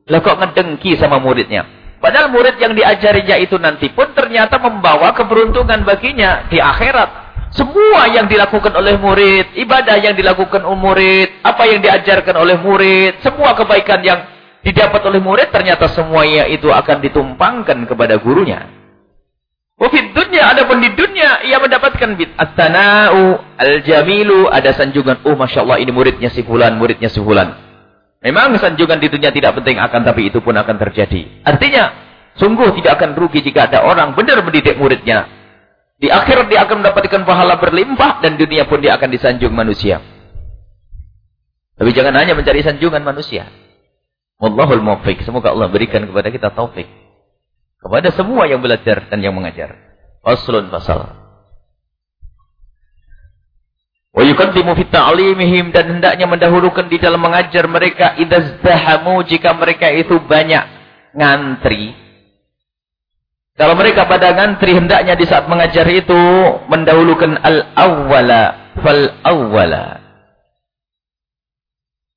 Lah kok ngedengki sama muridnya? Padahal murid yang diajarinya itu nanti pun ternyata membawa keberuntungan baginya di akhirat. Semua yang dilakukan oleh murid, ibadah yang dilakukan oleh murid, apa yang diajarkan oleh murid, semua kebaikan yang didapat oleh murid ternyata semuanya itu akan ditumpangkan kepada gurunya. Wafid dunia, adapun di dunia ia mendapatkan bit at-tana'u al-jamilu, ada sanjungan, oh Masya Allah ini muridnya si fulan, muridnya si fulan. Memang sanjungan di dunia tidak penting akan tapi itu pun akan terjadi. Artinya, sungguh tidak akan rugi jika ada orang benar mendidik muridnya. Di akhirat dia akan mendapatkan pahala berlimpah dan dunia pun dia akan disanjung manusia. Tapi jangan hanya mencari sanjungan manusia. Wallahul muwaffiq. Semoga Allah berikan kepada kita taufik. Kepada semua yang belajar dan yang mengajar. Faslun fasal. Wa yuqaddimu fi ta'limihim dan hendaknya mendahulukan di dalam mengajar mereka idzahhamu jika mereka itu banyak ngantri. Kalau mereka pada ngantri hendaknya di saat mengajar itu mendahulukan al-awwala fal awwala.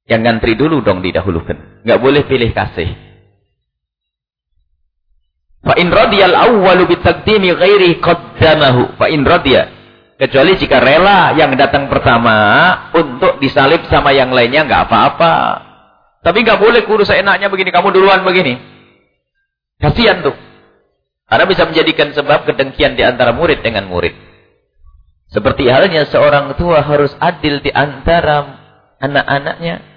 Yang ngantri dulu dong didahulukan. Enggak boleh pilih kasih. Fa in radiyal awwalu bi taqdimi ghairi qaddamahu. Fa in radiya Kecuali jika rela yang datang pertama untuk disalib sama yang lainnya nggak apa-apa. Tapi nggak boleh kurus seenaknya begini, kamu duluan begini. Kasihan tuh. Karena bisa menjadikan sebab kedengkian di antara murid dengan murid. Seperti halnya seorang tua harus adil di antara anak-anaknya.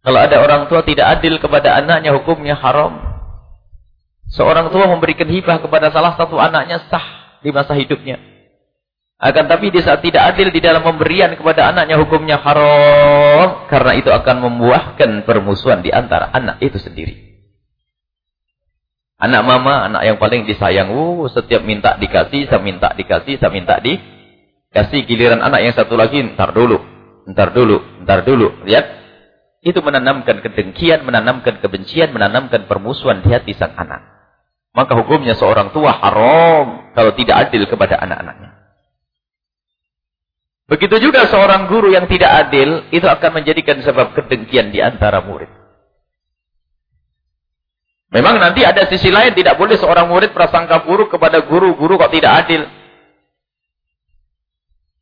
Kalau ada orang tua tidak adil kepada anaknya, hukumnya haram. Seorang tua memberikan hibah kepada salah satu anaknya sah di masa hidupnya. Akan tapi di saat tidak adil di dalam pemberian kepada anaknya hukumnya haram. Karena itu akan membuahkan permusuhan di antara anak itu sendiri. Anak mama, anak yang paling disayang. Uh, setiap minta dikasih, saya minta dikasih, saya minta dikasih. Giliran anak yang satu lagi, ntar dulu. Ntar dulu, ntar dulu. Lihat. Itu menanamkan kedengkian, menanamkan kebencian, menanamkan permusuhan di hati sang anak. Maka hukumnya seorang tua haram kalau tidak adil kepada anak-anaknya. Begitu juga seorang guru yang tidak adil, itu akan menjadikan sebab kedengkian di antara murid. Memang nanti ada sisi lain, tidak boleh seorang murid prasangka buruk kepada guru-guru kok tidak adil.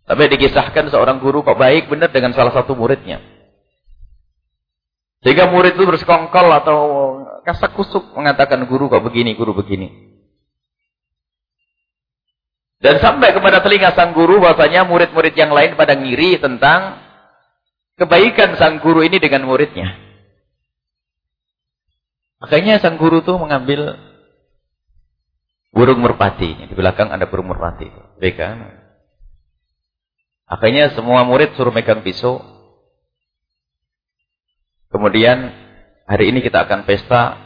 Tapi dikisahkan seorang guru kok baik benar dengan salah satu muridnya. Sehingga murid itu bersekongkol atau kasak kusuk mengatakan guru kok begini, guru begini. Dan sampai kepada telinga sang guru bahasanya murid-murid yang lain pada ngiri tentang kebaikan sang guru ini dengan muridnya. Makanya sang guru tuh mengambil burung merpati. Di belakang ada burung merpati. Beka. Akhirnya semua murid suruh megang pisau. Kemudian hari ini kita akan pesta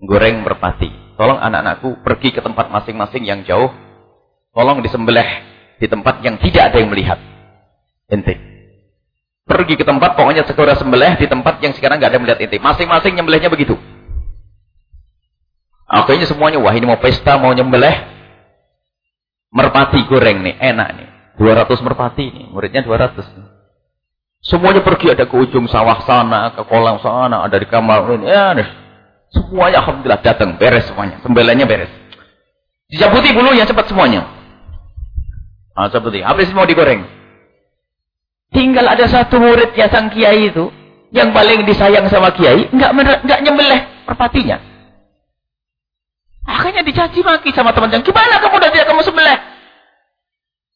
goreng merpati. Tolong anak-anakku pergi ke tempat masing-masing yang jauh Tolong disembelih di tempat yang tidak ada yang melihat. Ente. Pergi ke tempat, pokoknya segera sembelih di tempat yang sekarang nggak ada yang melihat ente. Masing-masing nyembelihnya begitu. Akhirnya semuanya, wah ini mau pesta, mau nyembelih. Merpati goreng nih, enak nih. 200 merpati nih, muridnya 200. Semuanya pergi, ada ke ujung sawah sana, ke kolam sana, ada di kamar ini. Ya, nih. Semuanya Alhamdulillah datang, beres semuanya. Sembelihnya beres. Dicabuti bulunya cepat semuanya. Ah, seperti habis mau digoreng. Tinggal ada satu muridnya sang kiai itu yang paling disayang sama kiai, enggak enggak nyembelih merpatinya. Akhirnya dicaci maki sama teman-teman. Gimana kamu udah tidak kamu sembelih?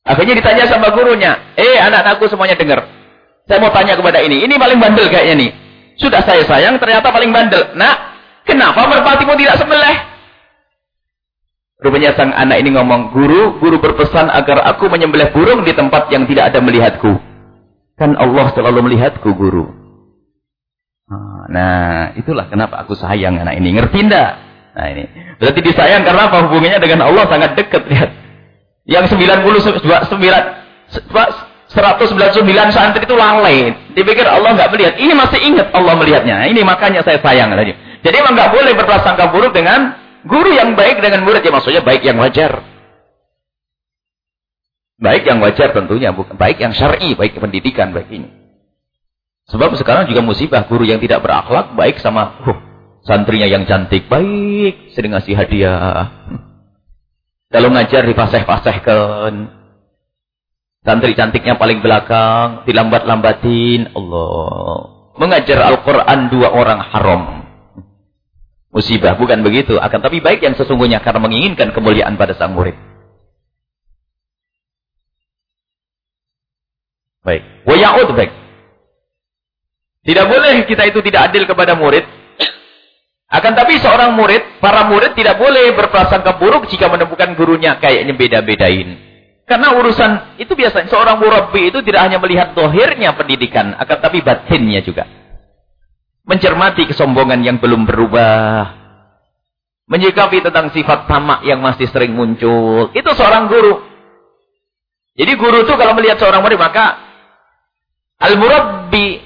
Akhirnya ditanya sama gurunya, "Eh, anak-anakku semuanya dengar. Saya mau tanya kepada ini. Ini paling bandel kayaknya nih. Sudah saya sayang, ternyata paling bandel. Nak, kenapa merpatimu tidak sembelih?" Rupanya sang anak ini ngomong, guru, guru berpesan agar aku menyembelih burung di tempat yang tidak ada melihatku. Kan Allah selalu melihatku, guru. Ah, nah, itulah kenapa aku sayang anak ini. Ngerti enggak? Nah ini. Berarti disayang karena apa? Hubungannya dengan Allah sangat dekat. Lihat. Yang 99, 199 santri itu lalai. Dipikir Allah nggak melihat. Ini masih ingat Allah melihatnya. Ini makanya saya sayang. Jadi memang nggak boleh berprasangka buruk dengan Guru yang baik dengan murid ya maksudnya baik yang wajar. Baik yang wajar tentunya, bukan baik yang syar'i, baik pendidikan, baik ini. Sebab sekarang juga musibah guru yang tidak berakhlak baik sama huh, santrinya yang cantik, baik, sering ngasih hadiah. Kalau ngajar dipaseh-pasehkan. Santri cantiknya paling belakang, dilambat-lambatin. Allah. Mengajar Al-Quran dua orang haram musibah. Bukan begitu. Akan tapi baik yang sesungguhnya karena menginginkan kemuliaan pada sang murid. Baik. Waya'ud baik. Tidak boleh kita itu tidak adil kepada murid. Akan tapi seorang murid, para murid tidak boleh berprasangka buruk jika menemukan gurunya kayaknya beda-bedain. Karena urusan itu biasanya seorang murabbi itu tidak hanya melihat dohirnya pendidikan, akan tapi batinnya juga. Mencermati kesombongan yang belum berubah. Menyikapi tentang sifat tamak yang masih sering muncul. Itu seorang guru. Jadi guru itu kalau melihat seorang murid maka al-murabbi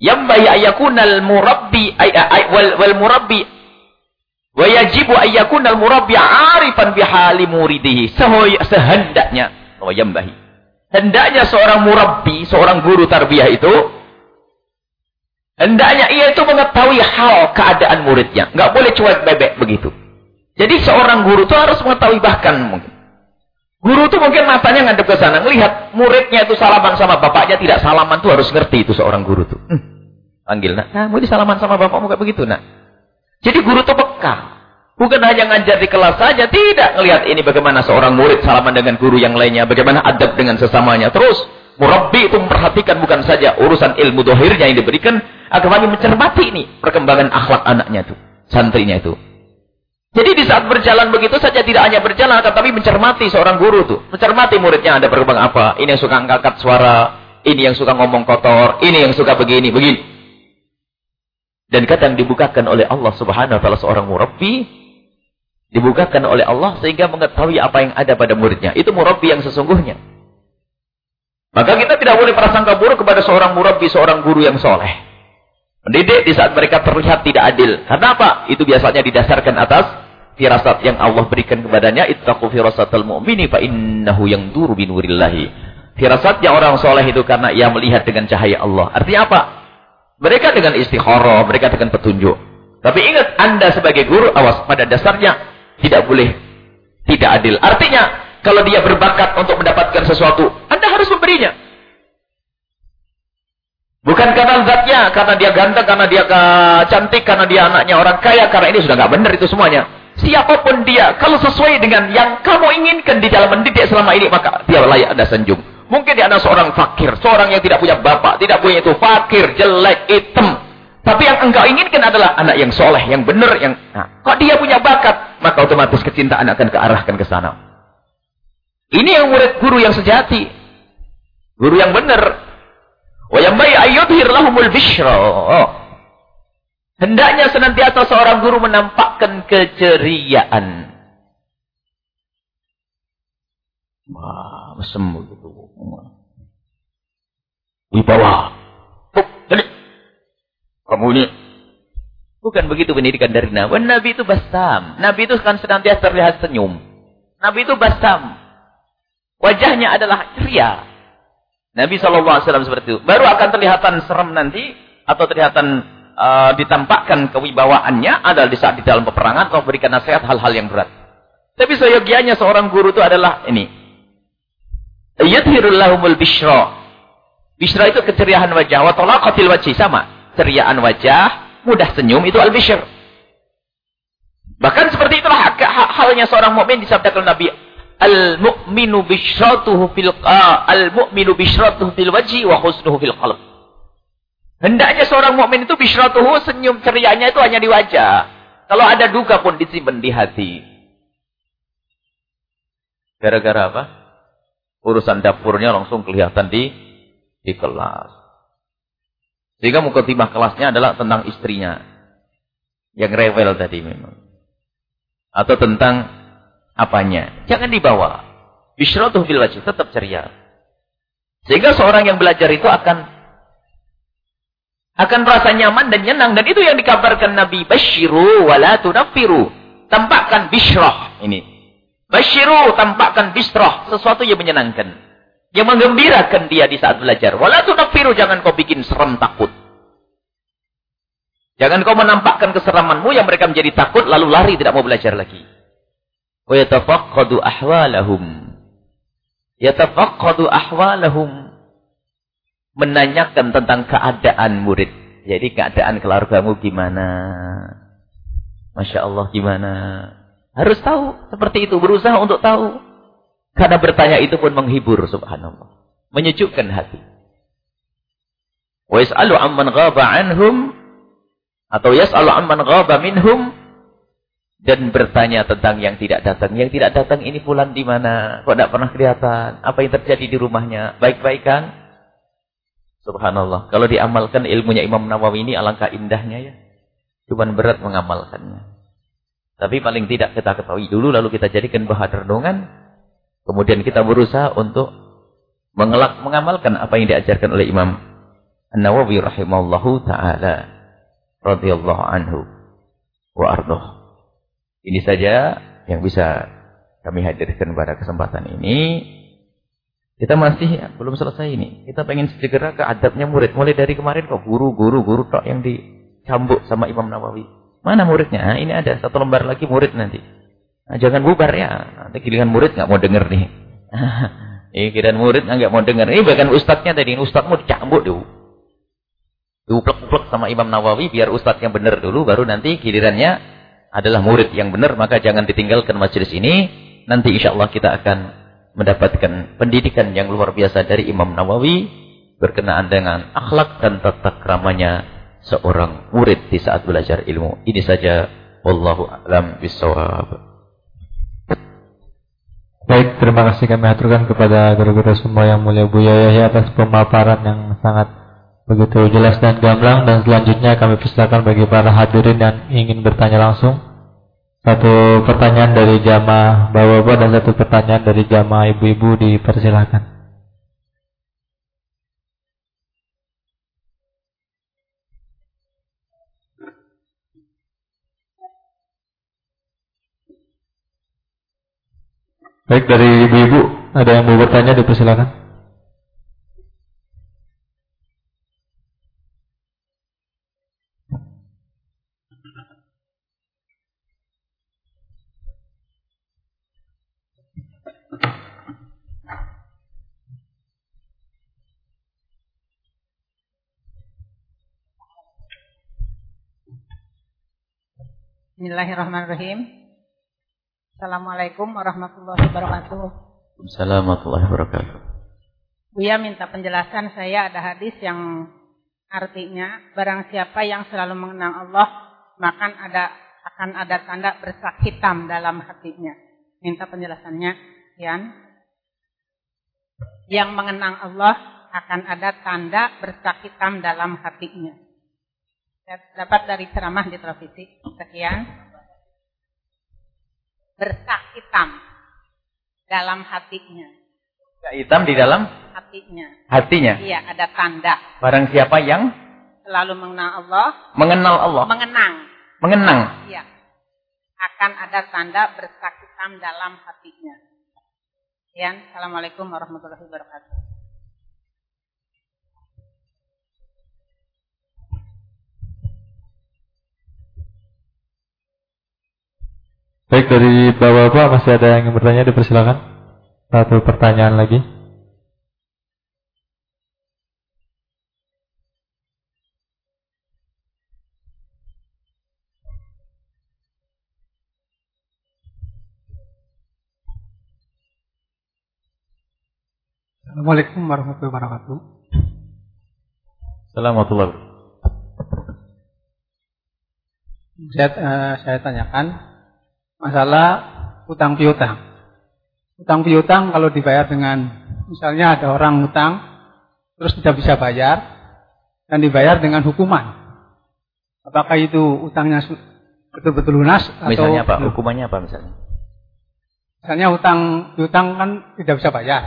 yambahi ayakuna al-murabbi wal, wal murabbi wa yajibu ayakuna al-murabbi arifan bihali muridihi sehendaknya wa yambahi hendaknya seorang murabbi seorang guru tarbiyah itu Hendaknya ia itu mengetahui hal keadaan muridnya. Nggak boleh cuek bebek begitu. Jadi seorang guru itu harus mengetahui bahkan mungkin. Guru itu mungkin matanya ngadep ke sana. Melihat muridnya itu salaman sama bapaknya. Tidak salaman itu harus ngerti itu seorang guru itu. Hmm. Panggil nak. Mau disalaman sama bapakmu kayak begitu nak. Jadi guru itu peka. Bukan hanya ngajar di kelas saja. Tidak. Ngelihat ini bagaimana seorang murid salaman dengan guru yang lainnya. Bagaimana adab dengan sesamanya. Terus. Murabbi itu memperhatikan bukan saja urusan ilmu dohirnya yang diberikan. Kami mencermati ini perkembangan akhlak anaknya itu, santrinya itu. Jadi di saat berjalan begitu saja tidak hanya berjalan, tetapi mencermati seorang guru itu, mencermati muridnya ada perkembangan apa. Ini yang suka angkat suara, ini yang suka ngomong kotor, ini yang suka begini, begini. Dan kadang dibukakan oleh Allah Subhanahu wa taala seorang murabbi dibukakan oleh Allah sehingga mengetahui apa yang ada pada muridnya. Itu murabbi yang sesungguhnya. Maka kita tidak boleh prasangka buruk kepada seorang murabbi, seorang guru yang soleh. Mendidik di saat mereka terlihat tidak adil. Karena apa? Itu biasanya didasarkan atas firasat yang Allah berikan kepadanya ittaqu firasatal mu'mini fa innahu yanzuru binurillahi firasatnya orang soleh itu karena ia melihat dengan cahaya Allah artinya apa mereka dengan istikharah mereka dengan petunjuk tapi ingat anda sebagai guru awas pada dasarnya tidak boleh tidak adil artinya kalau dia berbakat untuk mendapatkan sesuatu anda harus memberinya Bukan karena zatnya, karena dia ganteng, karena dia cantik, karena dia anaknya orang kaya, karena ini sudah nggak benar itu semuanya. Siapa pun dia, kalau sesuai dengan yang kamu inginkan di dalam mendidik selama ini, maka dia layak Anda sanjung. Mungkin dia adalah seorang fakir, seorang yang tidak punya bapak, tidak punya itu fakir, jelek, hitam. Tapi yang engkau inginkan adalah anak yang soleh, yang benar, yang nah, kok dia punya bakat, maka otomatis kecintaan akan kearahkan ke sana. Ini yang murid guru yang sejati. Guru yang benar. Wa yambai ayyudhir lahumul bishra. Oh. Hendaknya senantiasa seorang guru menampakkan keceriaan. Wah, mesem. Wibawa. Jadi. Kamu ini. Bukan begitu pendidikan dari Nabi. Nabi itu basam. Nabi itu kan senantiasa terlihat senyum. Nabi itu basam. Wajahnya adalah ceria. Nabi SAW seperti itu. Baru akan terlihatan serem nanti, atau terlihatan uh, ditampakkan kewibawaannya adalah di saat di dalam peperangan atau berikan nasihat hal-hal yang berat. Tapi seyogianya seorang guru itu adalah ini. Yadhirul lahumul bishra. Bishra itu keceriaan wajah. Wa talaqatil wajhi. Sama. Ceriaan wajah, mudah senyum, itu al-bishr. Bahkan seperti itulah halnya seorang mukmin disabdakan Nabi al-mu'minu bisyratuhu fil al-mu'minu bisyratuhu fil wajhi wa husnuhu fil qalb. Hendaknya seorang mukmin itu bisyratuhu senyum cerianya itu hanya di wajah. Kalau ada duka pun disimpan di hati. Gara-gara apa? Urusan dapurnya langsung kelihatan di di kelas. Sehingga mukadimah kelasnya adalah tentang istrinya. Yang rewel tadi memang. Atau tentang apanya. Jangan dibawa. Bishratuh bil. Tetap ceria. Sehingga seorang yang belajar itu akan akan merasa nyaman dan nyenang. Dan itu yang dikabarkan Nabi. Bashiru wala tunafiru. Tampakkan bishrah. Ini. Bashiru tampakkan bishrah. Sesuatu yang menyenangkan. Yang menggembirakan dia di saat belajar. Wala tunafiru. Jangan kau bikin serem takut. Jangan kau menampakkan keseramanmu yang mereka menjadi takut lalu lari tidak mau belajar lagi wa yatafaqqadu ahwalahum yatafaqqadu ahwalahum menanyakan tentang keadaan murid jadi keadaan keluargamu gimana Masya Allah gimana harus tahu seperti itu berusaha untuk tahu karena bertanya itu pun menghibur subhanallah menyejukkan hati wa yas'alu amman ghaba anhum atau yas'alu amman ghaba minhum dan bertanya tentang yang tidak datang. Yang tidak datang ini pulang di mana? Kok tidak pernah kelihatan? Apa yang terjadi di rumahnya? Baik-baik kan? Subhanallah. Kalau diamalkan ilmunya Imam Nawawi ini alangkah indahnya ya. Cuman berat mengamalkannya. Tapi paling tidak kita ketahui dulu lalu kita jadikan bahan renungan. Kemudian kita berusaha untuk mengelak mengamalkan apa yang diajarkan oleh Imam An-Nawawi rahimahullahu taala radhiyallahu anhu wa ardhah. Ini saja yang bisa kami hadirkan pada kesempatan ini. Kita masih ya, belum selesai ini. Kita pengen segera ke adabnya murid. Mulai dari kemarin kok guru-guru guru tok yang dicambuk sama Imam Nawawi. Mana muridnya? Nah, ini ada satu lembar lagi murid nanti. Nah, jangan bubar ya. Nanti giliran murid nggak mau dengar nih. Ini giliran murid nggak mau dengar. Ini bahkan ustadznya tadi, ustadzmu dicambuk dulu. Diuplek-uplek sama Imam Nawawi biar ustadznya benar dulu baru nanti gilirannya adalah murid yang benar, maka jangan ditinggalkan majelis ini. Nanti insya Allah kita akan mendapatkan pendidikan yang luar biasa dari Imam Nawawi berkenaan dengan akhlak dan tata keramanya seorang murid di saat belajar ilmu. Ini saja wallahu a'lam bishawab. Baik, terima kasih kami aturkan kepada guru-guru semua yang mulia Buya Yahya atas pemaparan yang sangat begitu jelas dan gamblang dan selanjutnya kami persilakan bagi para hadirin yang ingin bertanya langsung satu pertanyaan dari jamaah bapak-bapak dan satu pertanyaan dari jamaah ibu-ibu dipersilakan. Baik dari ibu-ibu, ada yang mau bertanya dipersilakan. Bismillahirrahmanirrahim. Assalamualaikum warahmatullahi wabarakatuh. Assalamualaikum warahmatullahi wabarakatuh. Buya minta penjelasan saya ada hadis yang artinya barang siapa yang selalu mengenang Allah maka ada akan ada tanda bersak hitam dalam hatinya. Minta penjelasannya, Yan. Yang mengenang Allah akan ada tanda bersak hitam dalam hatinya dapat dari ceramah di televisi. Sekian. Bersak hitam dalam hatinya. Hitam di dalam? Hatinya. Hatinya? Iya, ada tanda. Barang siapa yang? Selalu mengenal Allah. Mengenal Allah? Mengenang. Mengenang? Iya. Akan ada tanda bersak hitam dalam hatinya. Sekian. Assalamualaikum warahmatullahi wabarakatuh. Baik dari bapak-bapak masih ada yang ingin bertanya dipersilakan. Satu pertanyaan lagi. Assalamualaikum warahmatullahi wabarakatuh. Assalamualaikum warahmatullahi wabarakatuh. Saya, uh, saya tanyakan, masalah utang piutang. Utang piutang kalau dibayar dengan misalnya ada orang utang terus tidak bisa bayar dan dibayar dengan hukuman. Apakah itu utangnya betul-betul lunas atau Misalnya apa? Hukumannya apa misalnya? Misalnya utang piutang kan tidak bisa bayar.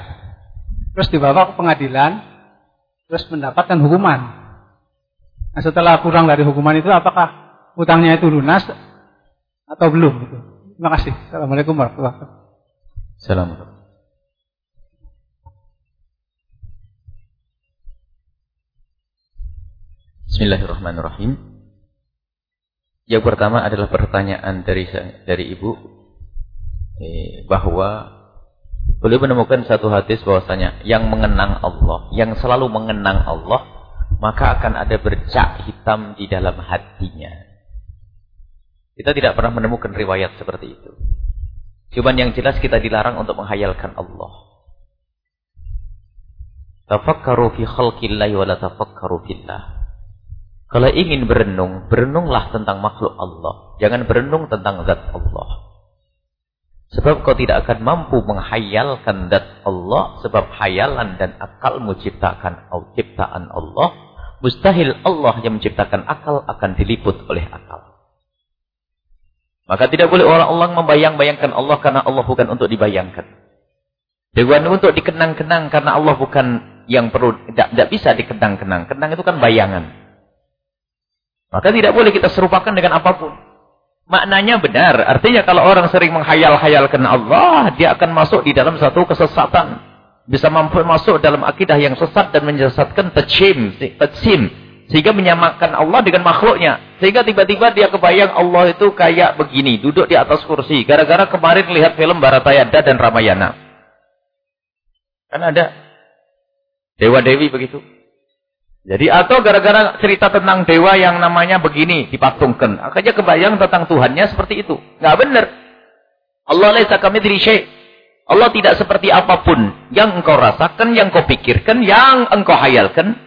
Terus dibawa ke pengadilan terus mendapatkan hukuman. Nah, setelah kurang dari hukuman itu apakah utangnya itu lunas atau belum gitu? Terima kasih. Assalamualaikum warahmatullahi wabarakatuh. Assalamualaikum. Bismillahirrahmanirrahim. Yang pertama adalah pertanyaan dari dari ibu eh, bahwa beliau menemukan satu hadis bahwasanya yang mengenang Allah, yang selalu mengenang Allah, maka akan ada bercak hitam di dalam hatinya. Kita tidak pernah menemukan riwayat seperti itu. Cuman yang jelas kita dilarang untuk menghayalkan Allah. Tafakkaru fi khalqillahi wa la tafakkaru fillah. Kalau ingin berenung, berenunglah tentang makhluk Allah. Jangan berenung tentang zat Allah. Sebab kau tidak akan mampu menghayalkan zat Allah. Sebab hayalan dan akal menciptakan ciptaan Allah. Mustahil Allah yang menciptakan akal akan diliput oleh akal. Maka tidak boleh orang-orang membayang-bayangkan Allah karena Allah bukan untuk dibayangkan. Bukan untuk dikenang-kenang karena Allah bukan yang perlu, tidak, bisa dikenang-kenang. Kenang itu kan bayangan. Maka tidak boleh kita serupakan dengan apa pun. Maknanya benar. Artinya kalau orang sering menghayal-hayalkan Allah, dia akan masuk di dalam satu kesesatan. Bisa mampu masuk dalam akidah yang sesat dan menyesatkan tajim, tajim sehingga menyamakan Allah dengan makhluknya. Sehingga tiba-tiba dia kebayang Allah itu kayak begini. Duduk di atas kursi. Gara-gara kemarin lihat film Baratayada dan Ramayana. Kan ada. Dewa-dewi begitu. Jadi atau gara-gara cerita tentang dewa yang namanya begini. Dipatungkan. Akhirnya kebayang tentang Tuhannya seperti itu. Nggak benar. Allah laisa kamitsli syai'. Allah tidak seperti apa pun yang engkau rasakan, yang engkau pikirkan, yang engkau hayalkan,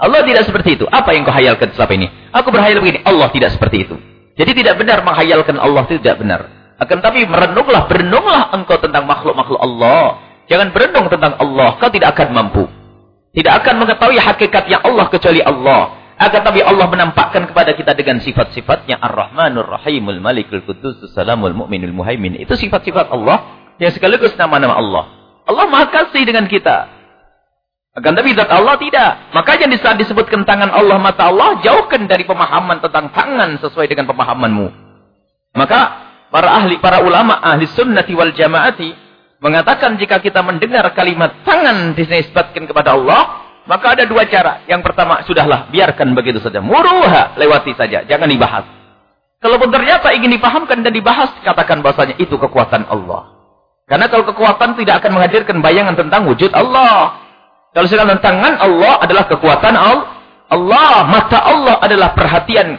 Allah tidak seperti itu. Apa yang kau hayalkan selama ini? Aku berhayal begini. Allah tidak seperti itu. Jadi tidak benar menghayalkan Allah itu tidak benar. Akan tapi merenunglah, berenunglah engkau tentang makhluk-makhluk Allah. Jangan berenung tentang Allah. Kau tidak akan mampu. Tidak akan mengetahui hakikat yang Allah kecuali Allah. Akan tapi Allah menampakkan kepada kita dengan sifat-sifatnya Ar-Rahmanur Rahimul Malikul Qudus Salamul Mu'minul Muhaimin. Itu sifat-sifat Allah yang sekaligus nama-nama Allah. Allah Maha Kasih dengan kita. Akan tapi zat Allah tidak. Makanya di saat disebutkan tangan Allah, mata Allah, jauhkan dari pemahaman tentang tangan sesuai dengan pemahamanmu. Maka para ahli, para ulama ahli sunnati wal jamaati, mengatakan jika kita mendengar kalimat tangan dinisbatkan kepada Allah, maka ada dua cara. Yang pertama, sudahlah, biarkan begitu saja. Muruha, lewati saja, jangan dibahas. Kalaupun ternyata ingin dipahamkan dan dibahas, katakan bahasanya itu kekuatan Allah. Karena kalau kekuatan tidak akan menghadirkan bayangan tentang wujud Allah. Kalau sedangkan tangan Allah adalah kekuatan Allah. Mata Allah adalah perhatian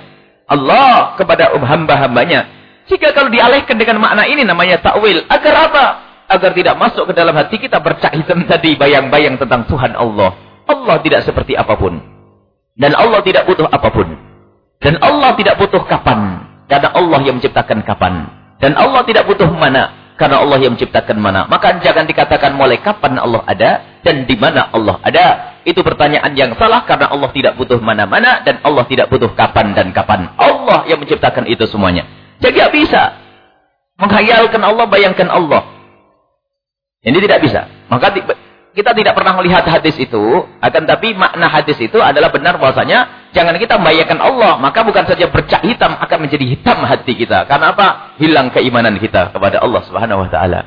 Allah kepada hamba-hambanya. Jika kalau dialihkan dengan makna ini namanya takwil. Agar apa? Agar tidak masuk ke dalam hati kita bercak hitam tadi bayang-bayang tentang Tuhan Allah. Allah tidak seperti apa pun. Dan Allah tidak butuh apa pun. Dan Allah tidak butuh kapan. Karena Allah yang menciptakan kapan. Dan Allah tidak butuh mana. Karena Allah yang menciptakan mana. Maka jangan dikatakan mulai kapan Allah ada. Dan di mana Allah ada. Itu pertanyaan yang salah. Karena Allah tidak butuh mana-mana. Dan Allah tidak butuh kapan dan kapan. Allah yang menciptakan itu semuanya. Jadi tidak bisa. Menghayalkan Allah, bayangkan Allah. Ini tidak bisa. Maka kita tidak pernah melihat hadis itu, akan tapi makna hadis itu adalah benar bahwasanya jangan kita membayangkan Allah, maka bukan saja bercak hitam akan menjadi hitam hati kita. Karena apa? Hilang keimanan kita kepada Allah Subhanahu wa taala.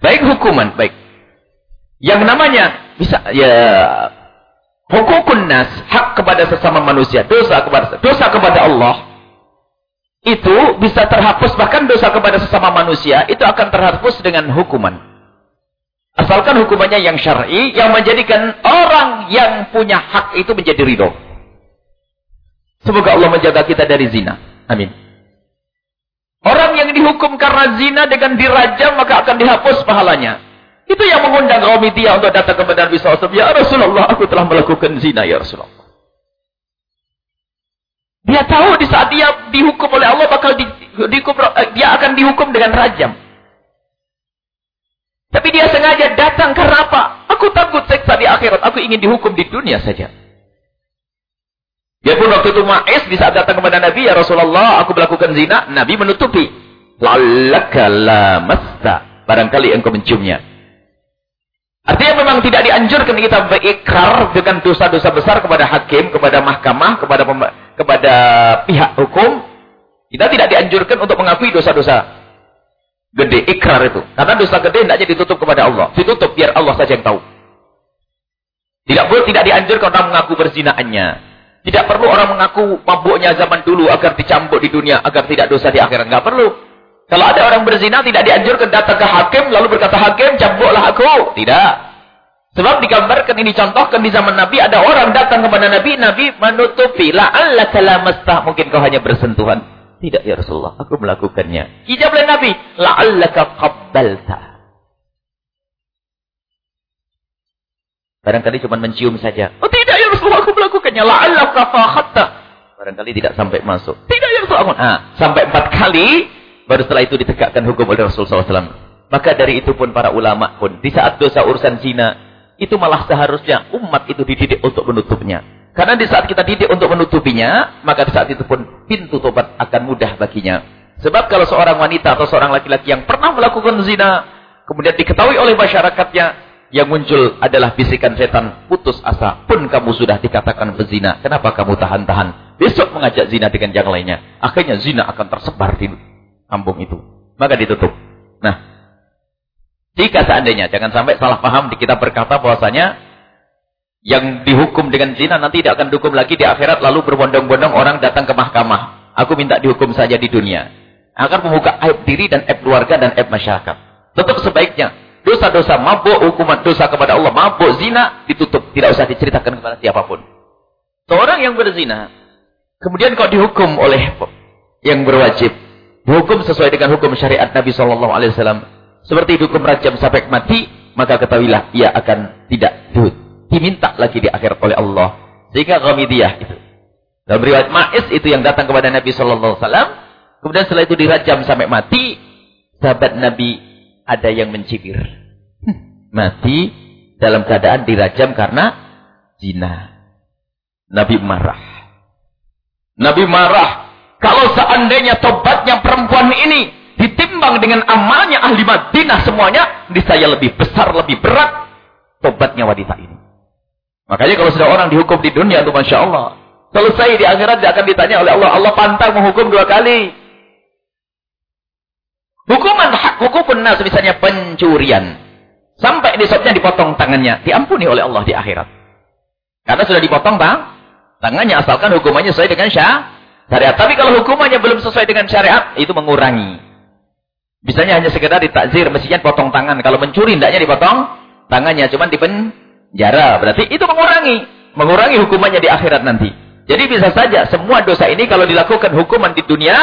Baik hukuman, baik. Yang namanya bisa ya hukukun nas, hak kepada sesama manusia, dosa kepada dosa kepada Allah itu bisa terhapus bahkan dosa kepada sesama manusia itu akan terhapus dengan hukuman. Asalkan hukumannya yang syar'i yang menjadikan orang yang punya hak itu menjadi ridho. Semoga Allah menjaga kita dari zina. Amin. Orang yang dihukum karena zina dengan dirajam maka akan dihapus pahalanya. Itu yang mengundang Idiyah untuk datang kepada Nabi SAW. Ya Rasulullah, aku telah melakukan zina ya Rasulullah. Dia tahu di saat dia dihukum oleh Allah bakal di, dihukum, dia akan dihukum dengan rajam. Tapi dia sengaja datang karena apa? Aku takut seksa di akhirat. Aku ingin dihukum di dunia saja. Dia pun waktu itu Ma'is di saat datang kepada Nabi, Ya Rasulullah, aku melakukan zina. Nabi menutupi. Lallaka lamasta. Barangkali engkau menciumnya. Artinya memang tidak dianjurkan kita berikrar dengan dosa-dosa besar kepada hakim, kepada mahkamah, kepada kepada pihak hukum. Kita tidak dianjurkan untuk mengakui dosa-dosa gede, ikrar itu. Karena dosa gede hendaknya ditutup kepada Allah. Ditutup biar Allah saja yang tahu. Tidak boleh tidak dianjurkan orang mengaku berzinaannya. Tidak perlu orang mengaku mabuknya zaman dulu agar dicambuk di dunia, agar tidak dosa di akhirat. Enggak perlu. Kalau ada orang berzina tidak dianjurkan datang ke hakim lalu berkata hakim cambuklah aku. Tidak. Sebab digambarkan ini contohkan di zaman Nabi ada orang datang kepada Nabi, Nabi menutupi la'allaka lamastah mungkin kau hanya bersentuhan. Tidak ya Rasulullah, aku melakukannya. Ijab oleh Nabi, la'allaka qabbalta. Barangkali cuma mencium saja. Oh tidak ya Rasulullah, aku melakukannya. La'allaka fakhatta. Barangkali tidak sampai masuk. Tidak ya Rasulullah. Nah, sampai empat kali, baru setelah itu ditegakkan hukum oleh Rasulullah SAW. Maka dari itu pun para ulama pun, di saat dosa urusan zina, itu malah seharusnya umat itu dididik untuk menutupnya. Karena di saat kita didik untuk menutupinya, maka di saat itu pun pintu tobat akan mudah baginya. Sebab kalau seorang wanita atau seorang laki-laki yang pernah melakukan zina, kemudian diketahui oleh masyarakatnya, yang muncul adalah bisikan setan, putus asa, pun kamu sudah dikatakan berzina, kenapa kamu tahan-tahan? Besok mengajak zina dengan yang lainnya. Akhirnya zina akan tersebar di kampung itu. Maka ditutup. Nah, jika seandainya, jangan sampai salah paham, kita berkata bahwasanya yang dihukum dengan zina nanti tidak akan dihukum lagi di akhirat lalu berbondong-bondong orang datang ke mahkamah. Aku minta dihukum saja di dunia. Akan membuka aib diri dan aib keluarga dan aib masyarakat. Tetap sebaiknya dosa-dosa mabuk, hukuman dosa kepada Allah, mabuk, zina ditutup, tidak usah diceritakan kepada siapa pun. Seorang yang berzina kemudian kok dihukum oleh yang berwajib, dihukum sesuai dengan hukum syariat Nabi wasallam, seperti dihukum rajam sampai mati, maka ketahuilah ia akan tidak dihukum diminta lagi di akhirat oleh Allah. Sehingga Ghamidiyah itu. Dalam riwayat Ma'is itu yang datang kepada Nabi Sallallahu Alaihi Wasallam. Kemudian setelah itu dirajam sampai mati. Sahabat Nabi ada yang mencibir. Mati dalam keadaan dirajam karena zina. Nabi marah. Nabi marah. Kalau seandainya tobatnya perempuan ini ditimbang dengan amalnya ahli Madinah semuanya, di saya lebih besar, lebih berat tobatnya wanita ini. Makanya kalau sudah orang dihukum di dunia itu Masya Allah. Selesai di akhirat dia akan ditanya oleh Allah. Allah pantang menghukum dua kali. Hukuman hak hukukun nas misalnya pencurian. Sampai nisabnya dipotong tangannya. Diampuni oleh Allah di akhirat. Karena sudah dipotong bang, tangannya asalkan hukumannya sesuai dengan syariat. Tapi kalau hukumannya belum sesuai dengan syariat, itu mengurangi. Misalnya hanya sekedar ditakzir, mestinya potong tangan. Kalau mencuri, hendaknya dipotong tangannya. Cuman di penjara. Berarti itu mengurangi. Mengurangi hukumannya di akhirat nanti. Jadi bisa saja semua dosa ini kalau dilakukan hukuman di dunia,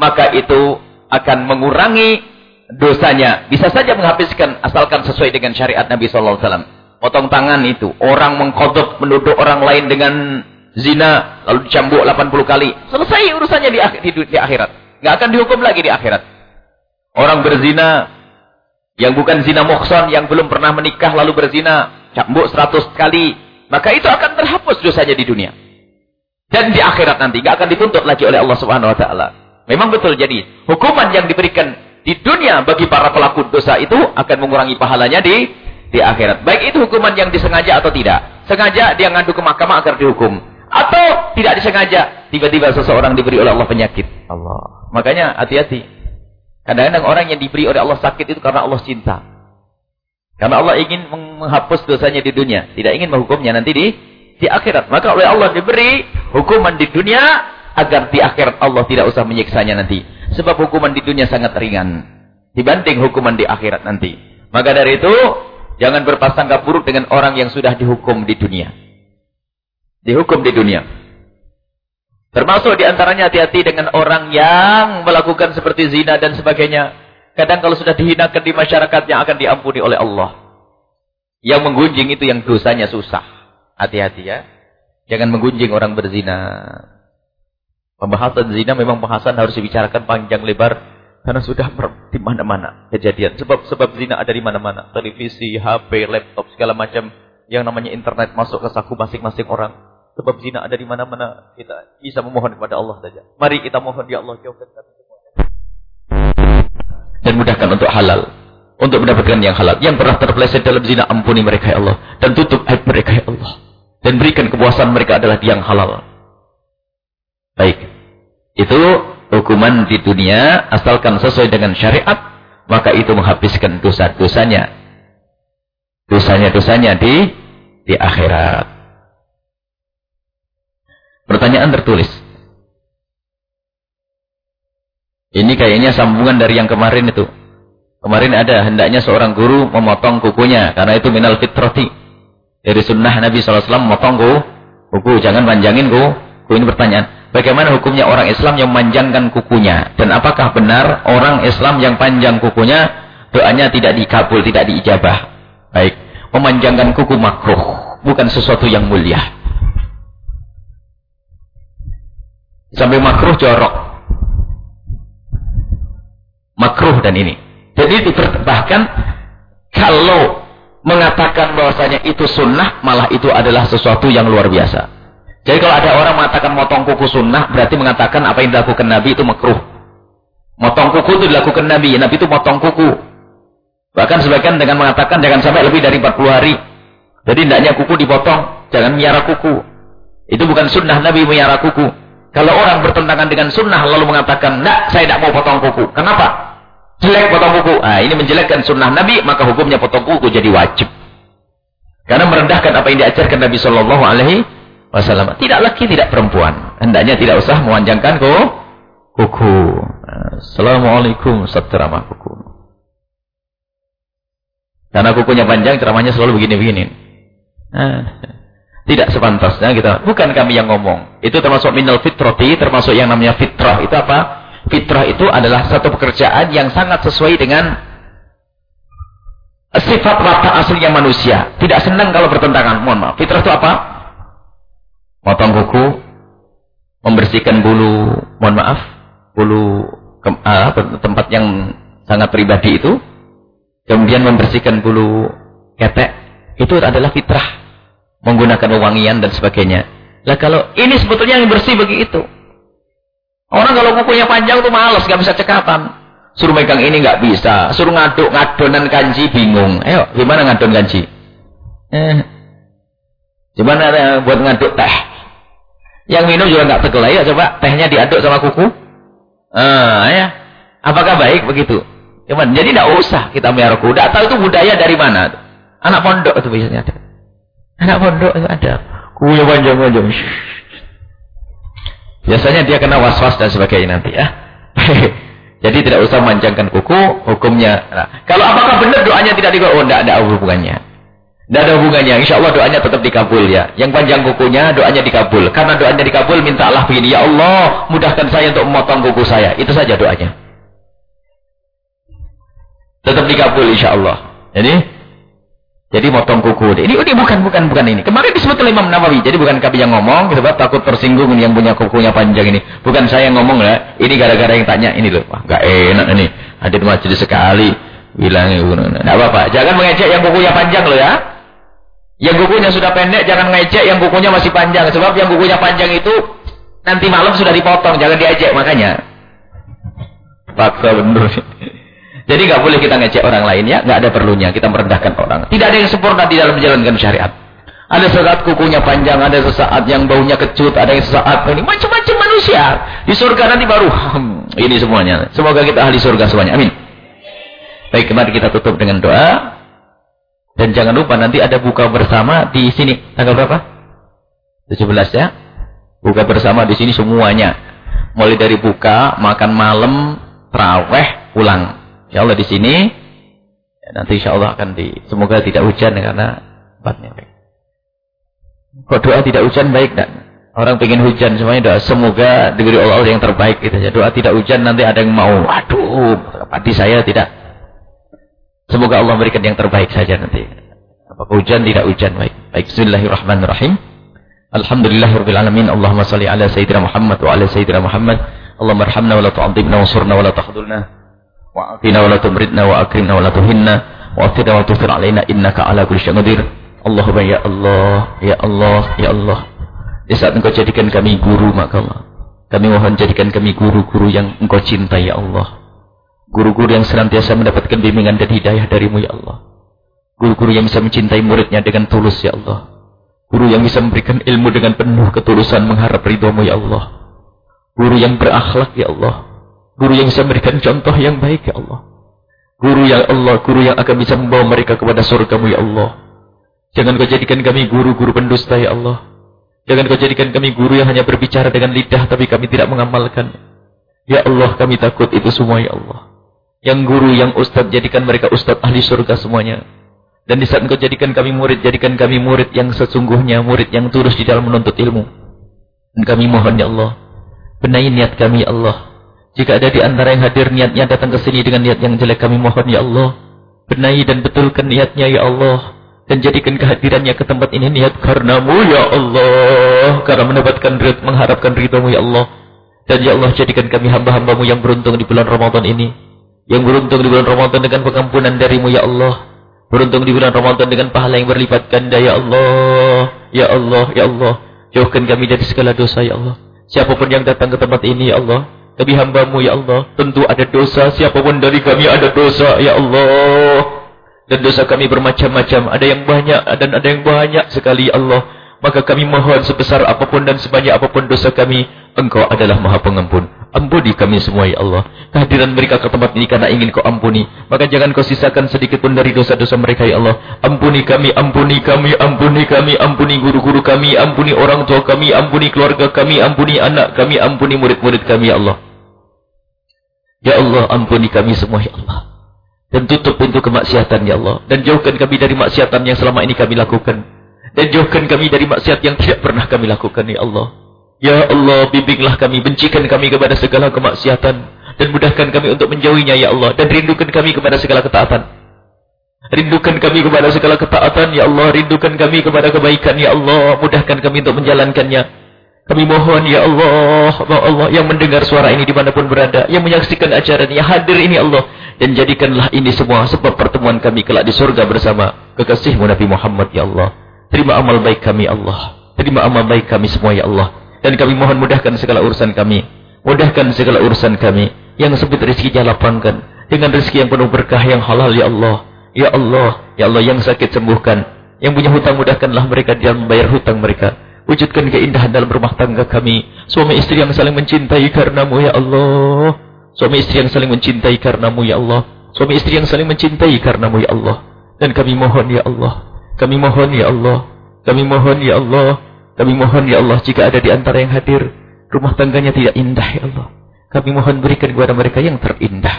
maka itu akan mengurangi dosanya. Bisa saja menghabiskan asalkan sesuai dengan syariat Nabi SAW. Potong tangan itu. Orang mengkodok menuduh orang lain dengan zina. Lalu dicambuk 80 kali. Selesai urusannya di, di, di akhirat. Nggak akan dihukum lagi di akhirat. Orang berzina. Yang bukan zina mokson. Yang belum pernah menikah lalu berzina. Cambuk 100 kali. Maka itu akan terhapus dosanya di dunia. Dan di akhirat nanti. Nggak akan dituntut lagi oleh Allah Subhanahu Wa Taala. Memang betul jadi. Hukuman yang diberikan di dunia bagi para pelaku dosa itu akan mengurangi pahalanya di di akhirat. Baik itu hukuman yang disengaja atau tidak. Sengaja dia ngadu ke mahkamah agar dihukum. Atau tidak disengaja. Tiba-tiba seseorang diberi oleh Allah penyakit. Allah. Makanya hati-hati. Kadang-kadang orang yang diberi oleh Allah sakit itu karena Allah cinta. Karena Allah ingin menghapus dosanya di dunia. Tidak ingin menghukumnya nanti di di akhirat. Maka oleh Allah diberi hukuman di dunia agar di akhirat Allah tidak usah menyiksanya nanti. Sebab hukuman di dunia sangat ringan. Dibanding hukuman di akhirat nanti. Maka dari itu, jangan berpasangka buruk dengan orang yang sudah dihukum di dunia. Dihukum di dunia. Termasuk di antaranya hati-hati dengan orang yang melakukan seperti zina dan sebagainya. Kadang kalau sudah dihinakan di masyarakat yang akan diampuni oleh Allah. Yang menggunjing itu yang dosanya susah. Hati-hati ya. Jangan menggunjing orang berzina. Pembahasan zina memang pembahasan harus dibicarakan panjang lebar karena sudah di mana-mana kejadian. Sebab sebab zina ada di mana-mana. Televisi, HP, laptop, segala macam yang namanya internet masuk ke saku masing-masing orang. Sebab zina ada di mana-mana. Kita bisa memohon kepada Allah saja. Mari kita mohon ya Allah jauhkan kami. Dan mudahkan untuk halal. Untuk mendapatkan yang halal. Yang pernah terpeleset dalam zina, ampuni mereka ya Allah. Dan tutup aib mereka ya Allah. Dan berikan kepuasan mereka adalah yang halal. Baik. Itu hukuman di dunia asalkan sesuai dengan syariat, maka itu menghabiskan dosa-dosanya. Dosanya-dosanya di di akhirat. Pertanyaan tertulis. Ini kayaknya sambungan dari yang kemarin itu. Kemarin ada hendaknya seorang guru memotong kukunya karena itu minal fitrati. Dari sunnah Nabi SAW memotong kuku, jangan panjangin kuku. Ini pertanyaan. Bagaimana hukumnya orang Islam yang memanjangkan kukunya? Dan apakah benar orang Islam yang panjang kukunya, doanya tidak dikabul, tidak diijabah? Baik, memanjangkan kuku makruh, bukan sesuatu yang mulia. Sampai makruh jorok. Makruh dan ini. Jadi itu kalau mengatakan bahwasanya itu sunnah, malah itu adalah sesuatu yang luar biasa. Jadi kalau ada orang mengatakan motong kuku sunnah, berarti mengatakan apa yang dilakukan Nabi itu makruh. Motong kuku itu dilakukan Nabi, Nabi itu motong kuku. Bahkan sebagian dengan mengatakan jangan sampai lebih dari 40 hari. Jadi hendaknya kuku dipotong, jangan miara kuku. Itu bukan sunnah Nabi miara kuku. Kalau orang bertentangan dengan sunnah lalu mengatakan, "Enggak, saya tidak mau potong kuku." Kenapa? Jelek potong kuku. Ah, ini menjelekkan sunnah Nabi, maka hukumnya potong kuku jadi wajib. Karena merendahkan apa yang diajarkan Nabi Shallallahu alaihi wasallam. Tidak laki, tidak perempuan. Hendaknya tidak usah memanjangkan ku, kuku. Assalamualaikum ceramah kuku. Karena kukunya panjang, ceramahnya selalu begini-begini. Nah, tidak sepantasnya kita. Bukan kami yang ngomong. Itu termasuk minal fitrati, termasuk yang namanya fitrah. Itu apa? Fitrah itu adalah satu pekerjaan yang sangat sesuai dengan sifat watak aslinya manusia. Tidak senang kalau bertentangan. Mohon maaf. Fitrah itu apa? Potong kuku, membersihkan bulu, mohon maaf, bulu ke, uh, tempat yang sangat pribadi itu, kemudian membersihkan bulu ketek, itu adalah fitrah. Menggunakan wangian dan sebagainya. Lah kalau ini sebetulnya yang bersih bagi itu. Orang kalau kukunya panjang tuh males, gak bisa cekatan. Suruh megang ini nggak bisa. Suruh ngaduk ngadonan kanji bingung. Ayo, gimana ngadon kanji? Eh, gimana buat ngaduk teh? Yang minum juga nggak tegel ya coba tehnya diaduk sama kuku. Ah ya. Apakah baik begitu? Cuman jadi tidak usah kita ruku. Tidak tahu itu budaya dari mana. Anak pondok itu biasanya ada. Anak pondok itu ada. Kuya panjang-panjang. Biasanya dia kena was-was dan sebagainya nanti ya. Jadi tidak usah manjangkan kuku, hukumnya. Nah, kalau apakah benar doanya tidak dikabul? Oh, tidak ada hubungannya. Tidak ada hubungannya. Insya Allah doanya tetap dikabul ya. Yang panjang kukunya doanya dikabul. Karena doanya dikabul, minta Allah begini. Ya Allah, mudahkan saya untuk memotong kuku saya. Itu saja doanya. Tetap dikabul insya Allah. Jadi jadi motong kuku. Ini ini bukan bukan bukan ini. Kemarin disebut oleh Imam Nawawi. Jadi bukan kami yang ngomong, sebab takut tersinggung yang punya kukunya panjang ini. Bukan saya yang ngomong ya. Ini gara-gara yang tanya ini loh. Wah, enggak enak ini. Hadir majelis sekali bilang enggak apa-apa. Jangan mengecek yang kukunya panjang loh ya. Yang kukunya sudah pendek jangan ngecek yang kukunya masih panjang sebab yang kukunya panjang itu nanti malam sudah dipotong, jangan diajak makanya. Paksa bener. Jadi nggak boleh kita ngecek orang lain ya, nggak ada perlunya kita merendahkan orang. Tidak ada yang sempurna di dalam menjalankan syariat. Ada sesaat kukunya panjang, ada sesaat yang baunya kecut, ada yang sesaat ini macam-macam manusia. Di surga nanti baru hmm, ini semuanya. Semoga kita ahli surga semuanya. Amin. Baik, mari kita tutup dengan doa. Dan jangan lupa nanti ada buka bersama di sini. Tanggal berapa? 17 ya. Buka bersama di sini semuanya. Mulai dari buka, makan malam, teraweh, pulang. Insya Allah di sini ya, nanti insya Allah akan di semoga tidak hujan karena tempatnya baik. Kok doa tidak hujan baik dan orang pengen hujan semuanya doa semoga diberi Allah yang terbaik gitu ya. Doa tidak hujan nanti ada yang mau aduh padi saya tidak. Semoga Allah memberikan yang terbaik saja nanti. Apakah hujan tidak hujan baik. Baik Bismillahirrahmanirrahim. Alhamdulillahirabbil alamin. Allahumma salli ala sayyidina Muhammad wa ala sayyidina Muhammad. Allahumma arhamna wa la tu'adzibna wa surna wa la tahdhulna. وعافنا ولا تمرضنا وأكرمنا ولا تهنا وأثرنا ولا تثر علينا إنك على كل شيء قدير Allahumma ya Allah, ya Allah, ya Allah. Di saat engkau jadikan kami guru, maka Allah. Kami mohon jadikan kami guru-guru yang engkau cintai, ya Allah. Guru-guru yang senantiasa mendapatkan bimbingan dan hidayah darimu, ya Allah. Guru-guru yang bisa mencintai muridnya dengan tulus, ya Allah. Guru yang bisa memberikan ilmu dengan penuh ketulusan mengharap ridhamu, ya Allah. Guru yang berakhlak, ya Allah. Guru yang bisa memberikan contoh yang baik ya Allah. Guru yang Allah, guru yang akan bisa membawa mereka kepada surgamu ya Allah. Jangan kau jadikan kami guru-guru pendusta ya Allah. Jangan kau jadikan kami guru yang hanya berbicara dengan lidah tapi kami tidak mengamalkan. Ya Allah kami takut itu semua ya Allah. Yang guru, yang ustadz jadikan mereka ustadz ahli surga semuanya. Dan di saat engkau jadikan kami murid, jadikan kami murid yang sesungguhnya, murid yang tulus di dalam menuntut ilmu. Dan kami mohon ya Allah, benahi niat kami ya Allah. Jika ada di antara yang hadir niatnya datang ke sini dengan niat yang jelek kami mohon ya Allah. Benahi dan betulkan niatnya ya Allah. Dan jadikan kehadirannya ke tempat ini niat karenamu ya Allah. Karena mendapatkan rid, mengharapkan ridhamu ya Allah. Dan ya Allah jadikan kami hamba-hambamu yang beruntung di bulan Ramadan ini. Yang beruntung di bulan Ramadan dengan pengampunan darimu ya Allah. Beruntung di bulan Ramadan dengan pahala yang berlipat ganda ya Allah. Ya Allah, ya Allah. Jauhkan kami dari segala dosa ya Allah. Siapa pun yang datang ke tempat ini ya Allah. Kami hambamu ya Allah. Tentu ada dosa. Siapa pun dari kami ada dosa ya Allah. Dan dosa kami bermacam-macam. Ada yang banyak dan ada yang banyak sekali ya Allah. Maka kami mohon sebesar apa pun dan sebanyak apa pun dosa kami. Engkau adalah maha pengampun. Ampuni kami semua ya Allah. Kehadiran mereka ke tempat ini karena ingin kau ampuni. Maka jangan kau sisakan sedikit pun dari dosa-dosa mereka ya Allah. Ampuni kami, ampuni kami, ampuni kami, ampuni guru-guru kami, ampuni orang tua kami, ampuni keluarga kami, ampuni anak kami, ampuni murid-murid kami ya Allah. Ya Allah, ampuni kami semua, Ya Allah. Dan tutup pintu kemaksiatan, Ya Allah. Dan jauhkan kami dari maksiatan yang selama ini kami lakukan. Dan jauhkan kami dari maksiat yang tidak pernah kami lakukan, Ya Allah. Ya Allah, bimbinglah kami, bencikan kami kepada segala kemaksiatan. Dan mudahkan kami untuk menjauhinya, Ya Allah. Dan rindukan kami kepada segala ketaatan. Rindukan kami kepada segala ketaatan, Ya Allah. Rindukan kami kepada kebaikan, Ya Allah. Mudahkan kami untuk menjalankannya. Kami mohon ya Allah, ya Allah yang mendengar suara ini di mana pun berada, yang menyaksikan acara ini, yang hadir ini Allah. Dan jadikanlah ini semua sebab pertemuan kami kelak di surga bersama kekasihmu Nabi Muhammad ya Allah. Terima amal baik kami Allah. Terima amal baik kami semua ya Allah. Dan kami mohon mudahkan segala urusan kami. Mudahkan segala urusan kami. Yang sempit rezekinya lapangkan. Dengan rezeki yang penuh berkah yang halal ya Allah. Ya Allah. Ya Allah yang sakit sembuhkan. Yang punya hutang mudahkanlah mereka dalam membayar hutang mereka. Wujudkan keindahan dalam rumah tangga kami. Suami istri yang saling mencintai karenamu ya Allah. Suami istri yang saling mencintai karenamu ya Allah. Suami istri yang saling mencintai karenamu ya Allah. Dan kami mohon ya Allah. Kami mohon ya Allah. Kami mohon ya Allah. Kami mohon ya Allah jika ada di antara yang hadir. Rumah tangganya tidak indah ya Allah. Kami mohon berikan kepada mereka yang terindah.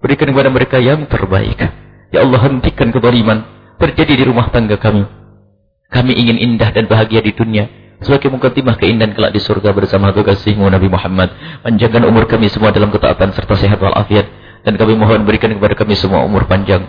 Berikan kepada mereka yang terbaik. Ya Allah hentikan kezaliman terjadi di rumah tangga kami. Kami ingin indah dan bahagia di dunia. Sebagai mukadimah keindahan kelak di surga bersama kekasihmu Nabi Muhammad. Panjangkan umur kami semua dalam ketaatan serta sehat walafiat. Dan kami mohon berikan kepada kami semua umur panjang.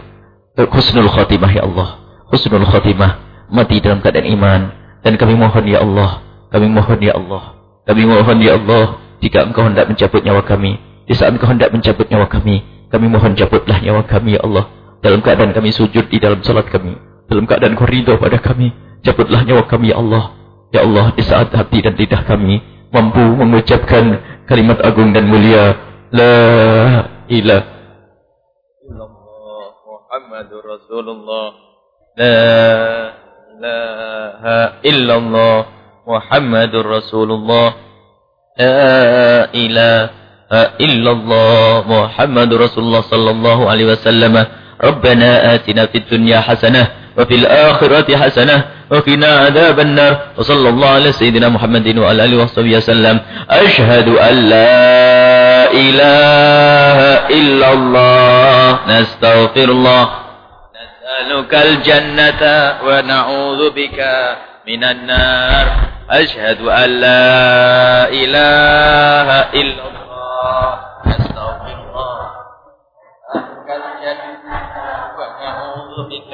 Husnul khatimah ya Allah. Husnul khatimah. Mati dalam keadaan iman. Dan kami mohon ya Allah. Kami mohon ya Allah. Kami mohon ya Allah. Jika engkau hendak mencabut nyawa kami. Di saat engkau hendak mencabut nyawa kami. Kami mohon cabutlah nyawa kami ya Allah. Dalam keadaan kami sujud di dalam salat kami. Dalam keadaan kau pada kami. Cabutlah nyawa kami ya Allah. Ya Allah, di saat hati dan lidah kami mampu mengucapkan kalimat agung dan mulia La ilaha illallah Muhammadur Rasulullah. La ilaha illallah. Muhammadur Rasulullah. La ilaha illallah. Muhammadur Rasulullah sallallahu alaihi wasallam. Rabbana atina fid dunya hasanah wa fil akhirati hasanah وقنا عذاب النار. وصلى الله على سيدنا محمد وعلى آله وصحبه وسلم. أشهد أن لا إله إلا الله. نستغفر الله. نسألك الجنة ونعوذ بك من النار. أشهد أن لا إله إلا الله. نستغفر الله. نسألك الجنة ونعوذ بك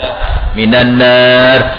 من النار.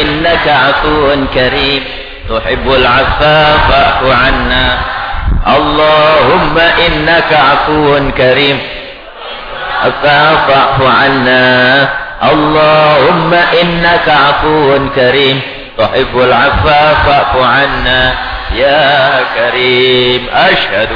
إنك عفو كريم. تحب العفا فاعف عنا. اللهم إنك عفو كريم. فاعف عنا. اللهم إنك عفو كريم. تحب العفا فاعف عنا. يا كريم. أشهد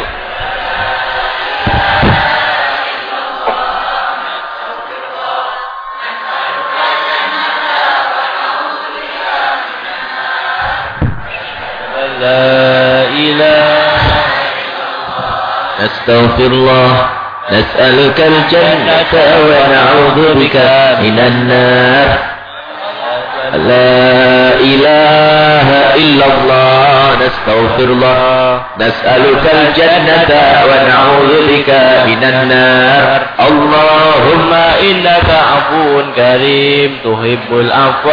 لا إله نستغفر الله. نسألك الجنة ونعوذ بك من النار. لا إله إلا الله. نستغفر الله. نسألك الجنة ونعوذ بك من النار. اللهم إنك عفو كريم. تحب العفو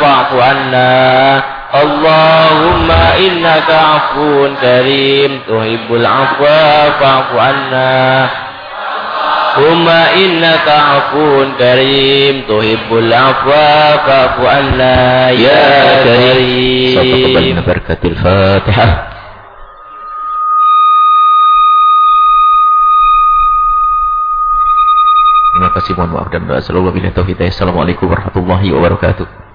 فاعف عنا. Allahumma innaka afun karim. Tuhibbul afwa fa'fu anna. Allahumma innaka afun karim. Tuhibbul afwa fa'fu anna. Ya, ya karim. Sataqabbalna barakatil Fatihah. Terima kasih mohon maaf dan doa selalu. Wabillahi taufiq. Assalamualaikum warahmatullahi wabarakatuh.